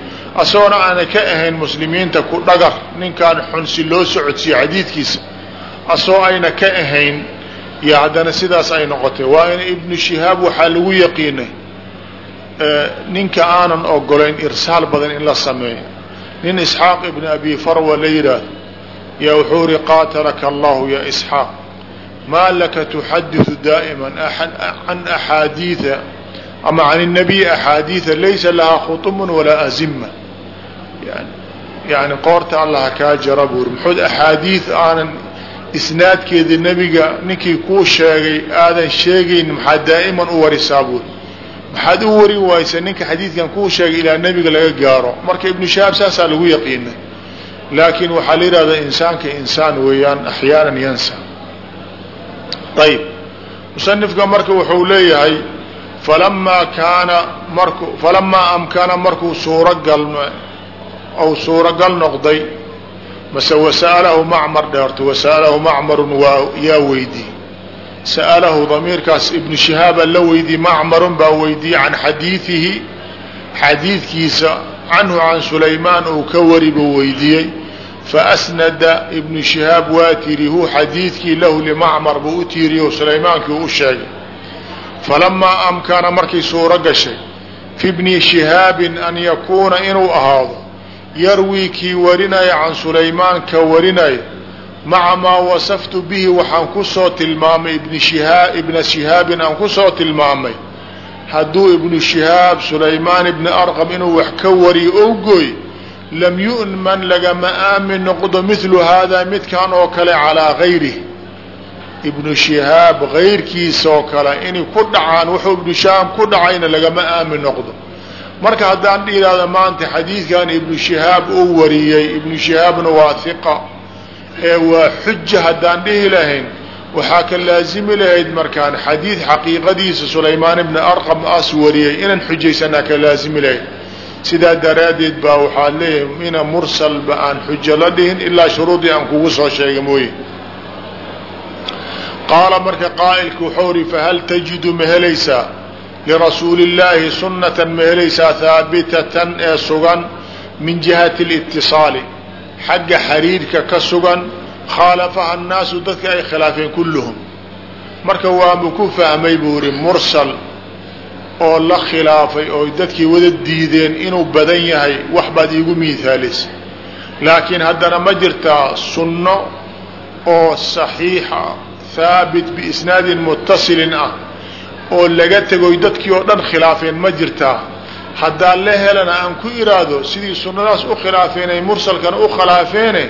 A: Asagoona aanay ka ahayn muslimiinta ku dhagar ninkaan xunsi loo socodsiiye xadiidkiisa. Asagoo ayna ka ahayn iyo haddana sidaas ay noqotay. Waa ibnu shihaab waxaa lagu yaqiinay ninka aanan ogolayn irsaal badan in la sameeyo. Nin isxaaq ibni abi farwa la yidhaahdo. Yaa wuxuu ri qaatalaka allahu ya isxaaq maa laka tuxadiثu daa'ima can axaadiiثa ama can الnabiy axaadiiثa laysa lahaa khuطumun walaa azima yani qoorta allaha kaa jara buuri muxuud axaadiiث aanan isnaadkeeda nebiga ninkii kuu sheegay aadan sheegayn maxaad daa'iman u warisaa buuri maxaad u wari waysa ninka xadiidkan kuu sheegay ilaa nebiga laga gaaro marka ibnu shahaab saasaa lagu yaqiinay laakiin waxaa la yidhahdaa insaanka insaan weeyaan axyaana yansa ayb musanifka marka wuxuu leeyahay falamaa kaana marku falamaa amkana markuu suuragal ou suuragal noqday mase wasa'alahu macmar dheerto wasa'alahu macmarun waa yaa weydii sa'alahu damiirkaas ibnu shihaaba la weydiyey macmarun baa weydiiyey can xadiidihi xadiidkiisa canhu can sulaymaan uu ka wari buu weydiiyey faasnada ibnu shihaab waa tiri hu xadiidkii lahu limacmar buu u tiiriyo sulaymaankii u sheegay falamaa amkana markay suuro gashay fi bni shihaabin an yakuuna inuu ahaado yarwii kii warinaya can sulaymaan ka warinaya maca maa wasaftu bihi waxaan ku soo tilmaamay ibn shihaa ibna shihaabin aan ku soo tilmaamay hadduu ibnu shihaab sulaymaan ibni arqam inuu wax ka wariyo owgoy lam yu'man lagama aamin noqdo midlu haadaa midkan oo kale calaa gayrih ibnu shihaab gayrkiisaoo kale inay ku dhacaan wuxuu ibnu shihaab ku dhacayna lagama aamin noqdo marka haddaan dhihahdo maanta xadiidkan ibnu shihaab uu wariyey ibnu shihaabna waa hiqa ee waa xuja haddaan dhihi lahayn waxaa ka laazimi lahayd markaan xadiid xaqiiqadiisa sulaymaan ibni arqam as wariyey inaan xujaysanaa ka laazimi lahayd sidaa daraaddeed baa waxaad leeyahay ina mursalba aan xujo la dhihin ilaa shuruudii aan kugu soo sheega mooye. Qaala marka qaa'ilka wuxuu ihi fahal tajidu ma helaysaa? Lirasuuli illaahi sunnatan ma helaysaa haabitatan ee sugan min jihati اlitiصaali xagga xariirka ka sugan khaalafaha annaasu dadka ay khilaafeen kulluhum. Marka waama ku fahmay buu ihi mursal oo la khilaafay oo dadkii wada diideen inuu badan yahay wax baad iigu miihaalisa laakiin haddana ma jirtaa sunno oo saxiixa haabit biisnaadin mutasilin ah oo laga tegoy dadkii oo dhan khilaafeen ma jirtaa haddaan la helana aan ku iraado sidii sunnadaas u khilaafeenay mursalkana u khilaafeene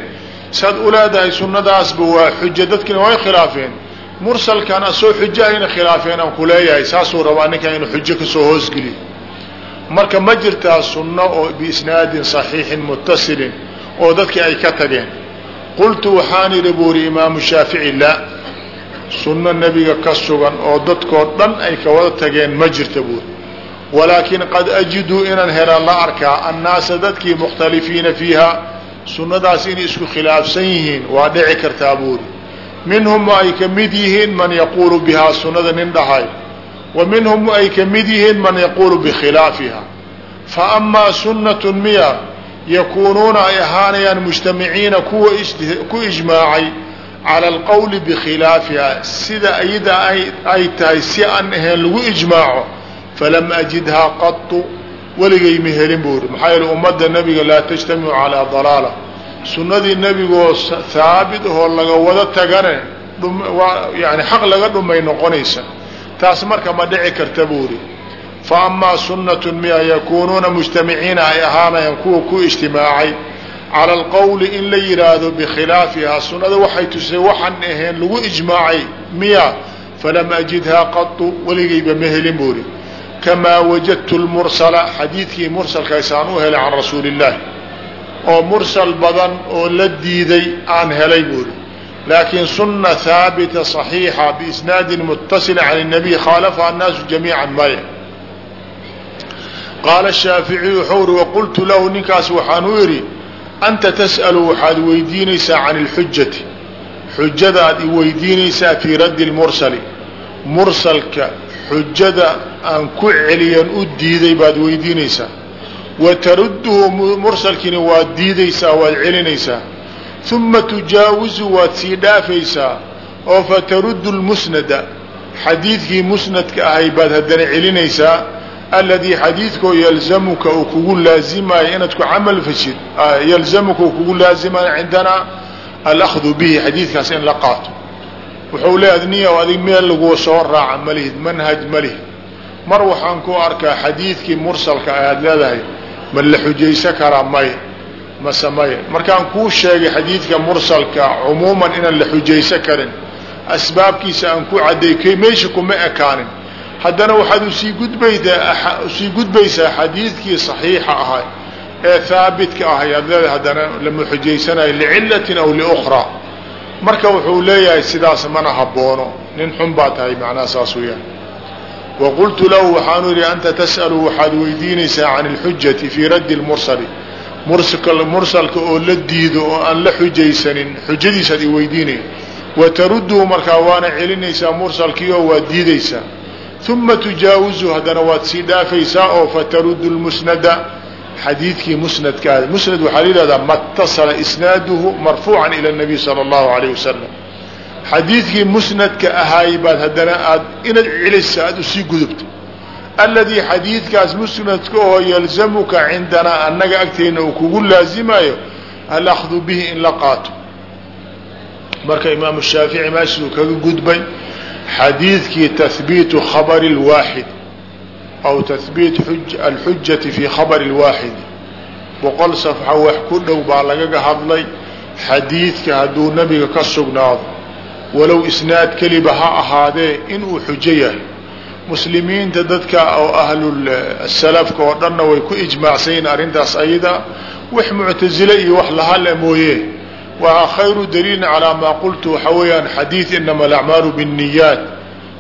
A: saad u leedahay sunnadaasba waa xujo dadkiina way khilaafeen mursalkana soo xujahayna khilaafeen aan ku leeyahay saasuu rabaa ninkan inuu xujo ka soo hoosgeliyo marka ma jirtaa sunno oo biisnaadin saxiixin mutasilin oo dadkii ay ka tageen. Qultu waxaan idhi buuri imaamu shaafici la sunno nebiga ka sugan oo dadkoo dhan ay ka wada tageen ma jirta buuri. Walaakin qad ajiduu inaan helaan la arkaa annaasa dadkii mukhtalifiina fiiha sunnadaas inay isku khilaafsan yihiin waa dhici kartaa buuri minhum ay ka mid yihiin man yaquulu bihaa sunnada nin dhahay wa minhum ay ka mid yihiin man yaquulu bikhilaafiha. Fa amaa sunnatun miya yakuunuuna ay ahaanayaan mujtamiciina kuwa ku ijmaacay cala alqowli bikhilaafiha sida iyada ay tahay si aan ahayn lagu ijmaaco falam ajidhaa qatu weligay ma helin buuri maxaa yeele ummadda nebiga laa tajtamicu calaa dalaala sunnadii nebigoo haabit ahoo laga wada tagane yani xaq laga dhumay noqonaysa. Taas marka ma dhici karta buuri. Fa amaa sunnatun miya yakuunuuna mujtamiciina ay ahaanayaan kuwa ku ijtimaacay. Cala alqowli in la yidhaahdo bikhilaafihaa sunnada waxay tusay waxaan ahayn lagu ijmaacay miya falam ajidhaa qatu weligayba ma helin buuri. Kamaa wajadtu lmursala xadiidkii mursalkaysaan u helay can rasuuli illahi oo mursal badan oo la diiday aan helay buuri laakiin sunna haabita صaxiixa biisnaadin mutasila can الnabiy khaalafaha annaasu jamiica maya qaala shaaficiyu wuxuu ri waqultu lahu ninkaas waxaan u idhi anta tas'alu waxaad weydiinaysaa can اlxujati xujadaad i weydiinaysaa fii raddi اlmursali mursalka xujada aan ku celiyan u diiday baad weydiinaysaa wa tarudduhu mursalkiina waad diidaysaa waad celinaysaa uma tujaawizu waad sii dhaafaysaa oo fataruddu lmusnada xadiidkii musnadka ahay baad haddana celinaysaa aladii xadiidkoo yalzamuka uu kugu laazimayo inaad ku camal fashid yalzamuka uu kugu laazimayo cindanaa alahdu bihi xadiidkaas in la qaato wuxuu leeyahay niya adig meel lagu soo raaca malihid manhaj malihid mar waxaan ku arkaa xadiidkii mursalka ayaad leedahay ma la xujaysan karaa maya mase maya markaan kuu sheegay xadiidka mursalka cumuuman inaan la xujaysan karin asbaabkiisa aan ku cadday k meesha kuma ekaanin. Haddana waxaad u sii gudbaydaa u sii gudbaysaa xadiidkii saxiixa ahay ee haabitka ahay aad leedahay haddana lama xujaysanayo licilatin aw liukhraa marka wuxuu leeyahay sidaas mana haboono nin xun baa tahay macnaha saas weeyaan wa qultu lahu waxaanu yidhi anta tas'alu waxaad weydiinaysaa can اlxujati fii raddi اlmursali mursalka oo la diido oo aan la xujaysanin xujadiisaad i weydiinay wa tarudduhu markaa waana celinaysaa mursalkii oo waad diidaysaa uma tujaawizu haddana waad sii dhaafaysaa oo fataruddu lmusnada xadiidkii musnadkaada musnad waxaa la yihahdaa ma اtasala isnaaduhu marfuucan ila الnabiy salى اllahu alayh wasalam xadiidkii musnadka ahaay baad haddana aad inaad celisa aad u sii gudubto. Aladii xadiidkaas musnadka oo yalzamuka cindanaa annaga agteenna uu kugu laazimayo alahdu bihi in la qaato. Marka imaamu shaafici meeshuu kaga gudbay xadiidkii tahbiitu khabari اlwaaxid aw tahbiit alxujati fi khabari اlwaaxid boqol safxa wax ku dhow baa lagaga hadlay xadiidka hadduu nabiga ka sugnaado walow isnaad keliba ha ahaadee inuu xujo yahay. Muslimiinta dadka oo ahlusalafka eh, oo dhanna way ku ijmaacsanyihin arrintaas ayada wax muctasile iyo wax lahale eh mooye. Waa khayru daliilin calaa maa qultu waxa weeyaan xadiid inama alacmaalu binniyaat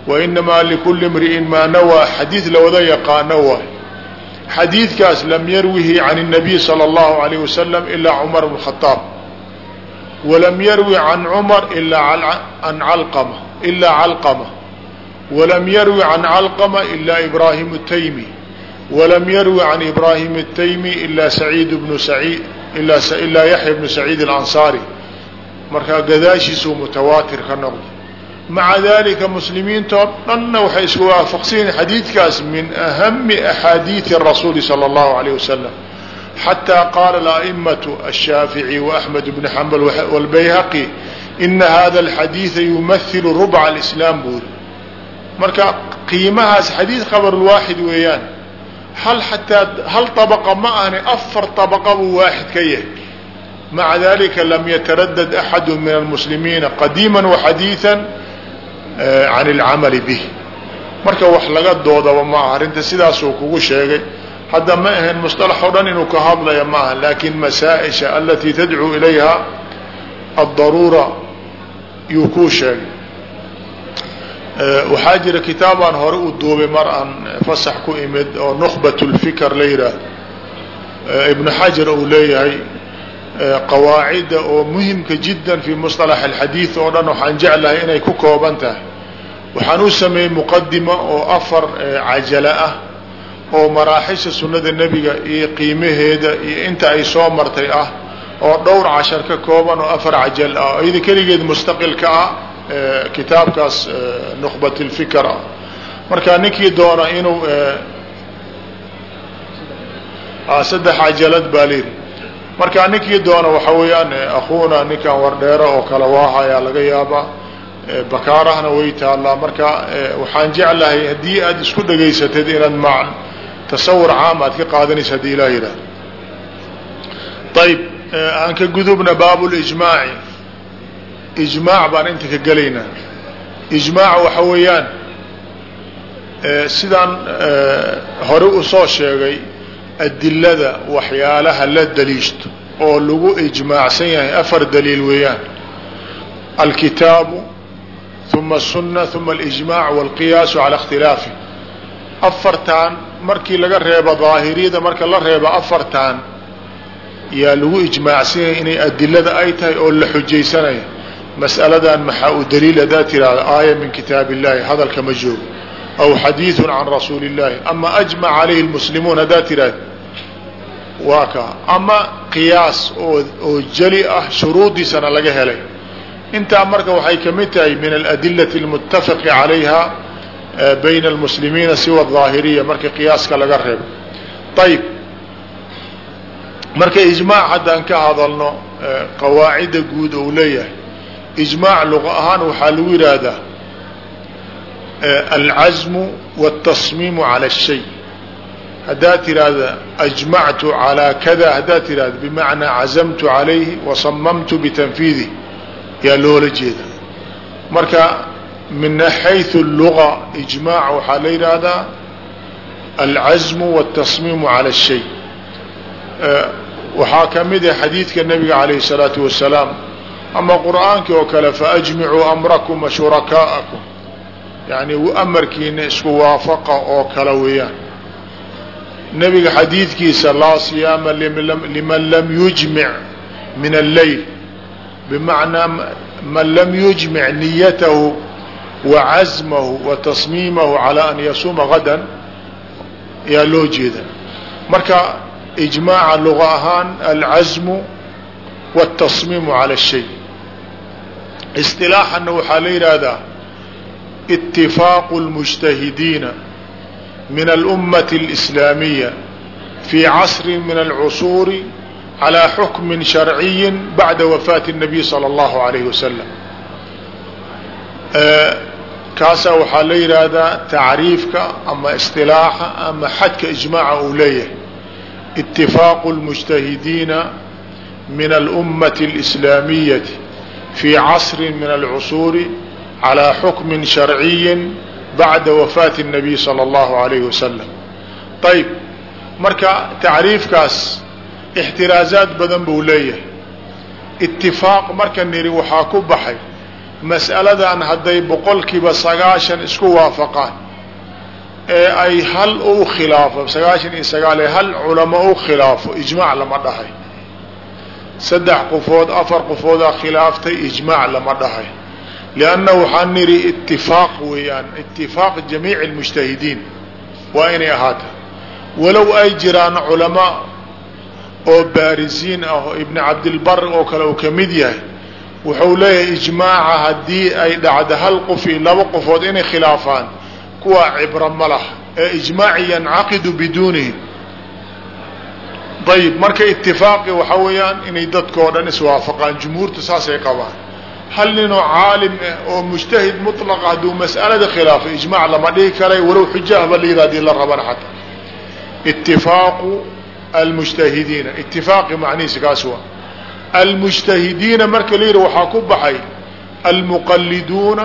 A: wa inamaa likulli imri'in maa nawaa xadiid lawada yaqaano waay xadiidkaas lam yarwihi can اnabiy sala اllahu alayh wasalam ilaa cumar bn walam yarwi can cumar ilaa an calqama ilaa calqama walam yarwi can calqama ilaa ibraahim الtaymi walam yarwi can ibraahim الtaymi ilaa saciid bnu saciid ilaa yaxya bnu saciid اlansaari markaa gadaashiisuu mutawaatir ka noqday maca dalika muslimiintoo dhanna waxay isku waafaqsanyihin xadiidkaas min ahami axaadiidi rasuuli salى اllahu alayh wasalam xataa qaala a'immatu ashaafici waaxmed bni xambal wاlbayhaqi ina hada alxadiida yumahilu rubca alislaam buuri marka qiimahaas xadiid khabarulwaaxid weeyaan hal xataa hal طabaqa ma ahni afar طabaqa buu waaxid ka yahay maca dalika lam yataradad axadu min almuslimiina qadiima waxadiiثa can اlcamali bih marka wax laga doodaba maaha arrinta sidaasuu kugu sheegay hadda ma ahayn musطalax o dhan inuu ka hadlaya maaha lakin masaaئisha alatii tadcuu ilayha الdaruura yuu kuu sheegay waxaa jira kitaabaan hore u duubay mar aan fasax ku imid oo nukbat اlfikr la yidhaahdo ibnu xajar uu leeyahay qawaacida oo muhimka jiddan fi musطalax alxadiid oo dhan waxaan jeclahay inay ku kooban tahay waxaan u sameeyey muqadima oo afar cajala ah oo maraaxisha sunnada nebiga iyo qiimaheeda iyo inta ay soo martay ah oo dhowr cashar ka kooban oo afar cajal ah iyada keligeed mustaqilka ah kitaabkaas nuqbat اlfikr ah. Marka ninkii doona inuu saddex cajalad baa layidhi marka ninkii doona waxa weeyaan akuuna ninkan wardheero oo kale waahayaa laga yaabaa bakaarahna way taallaa. Marka waxaan jeclahay haddii aad isku dhagaysatid inaad ma tasawur caam aad ka qaadanaysa haddii ilah yidhahdo ayb aan ka gudubna baabu lijmaaci ijmaac baan inta ka gelaynaa ijmaac waxa weeyaan sidaan hore usoo sheegay adilada waxyaalaha la daliishto oo lagu ijmaacsan yahay afar daliil weeyaan alkitaabu uma الsuna uma alijmac wاlqiyaasu cala اkhtilaafi afartan markii laga reebo daahiriyada marka la reebo afartan yaa lagu ijmaacsan yahay inay adilada ay tahay oo la xujaysanaya mas'aladan maxaa u daliil haddaad tiraahdo aaya min kitaab illahi hadalka ma joogo aw xadiiثu can rasuuli اllahi ama ajmac calayhi اlmuslimuun haddaad tiraahdo waa ka ama qiyaas oo oo jeli ah shuruudiisana laga helay intaa marka waxay ka mid tahay min aladilati اlmutafaqi calayha bayna almuslimiina siwa aahiriya marka qiyaaska laga reebo ayib marka ijmaac haddaan ka hadalno qawaacida guud ou leeyahay ijmaac luqa ahaan waxaa lagu yidhaahdaa alcazmu wاtasmiimu calى الshay haddaad tiraahda ajmactu calىa kada haddaad tiraahda bimacnaa cazamtu calayhi wasamamtu bitanfiidih yaa loola jeeda marka min xayثu اluga ijmaac waxaa la yidhaahdaa alcazmu wاtasmiimu calى الshay waxaa ka mid ah xadiidka nabiga calayh الsalaatu wasalaam ama qur'aankii oo kale faajmicuu amrakum wa shurakaa'akum yani amarkiina isku waafaqa oo kale weeyaan nebiga xadiidkiisa laa siyaama liman lam yujmic min alleyl bimacnaa man lam yujmic niyatahu wa casmahu wa tasmiimahu calaa an yasuuma gadan ayaa loo jeeda marka ijmaaca luga ahaan alcasmu wاtasmiimu calى الshay isilaaxana waxaa la yidhaahdaa itifaaqu اlmujtahidiina min alummati اlislaamiya fii casri min alcusuuri calaa xukmin sharciyi bacda wafaati الnabiy salى اllahu alayhi wasalam kaasaa waxaa la yidhaahdaa tacriifka ama isطilaaxa ama xadka ijmaaca uu leeyahay itifaaqu اlmujtahidiina min alummati اlislaamiyati fii casri min alcusuuri calىa xukmi sharciyi bacda wafaati الnabiy salى اllahu alayhi wasalam ayb marka tacriifkaas ixtiraazaad badan buu leeyahay itifaaq marka niri waxaa ku baxay mas'aladan hadday boqolkiiba sagaashan isku waafaqaan ee ay hal u khilaafo sagaashan iyo sagaal ee hal culamo u khilaafo ijmaac lama dhahay. Saddex qofood afar qofoodaa khilaaftay ijmaac lama dhahay. Lianna waxaa niri itifaaq weeyaan itifaaq jamiici lmujtahidiin waa inay ahaata walow ay jiraan culamaa oo baarisiin ah oo ibni cabdilbar oo kale uu ka mid yahay wuxuu leeyahay ijmaaca haddii ay dhacdo hal qof iyo laba qofood inay khilaafaan kuwaa cibro ma lah ee ijmaaci yancaqidu biduunihim ayib marka itifaaqi waxaa weeyaan inay dadkao dhan iswaafaqaan jumhuurtu saasay qabaan. Hal ninoo caalim ah oo mujtahid mutlaqa hadduu mas'alada khilaafo ijmaac lama dhihi karay walow xujahba layidha haddii la rabana xataa. Itifaaqu almujtahidiina. Itifaaqi macnihiisa kaas waa almujtahidiina marka la yidhi waxaa ku baxay almuqaliduuna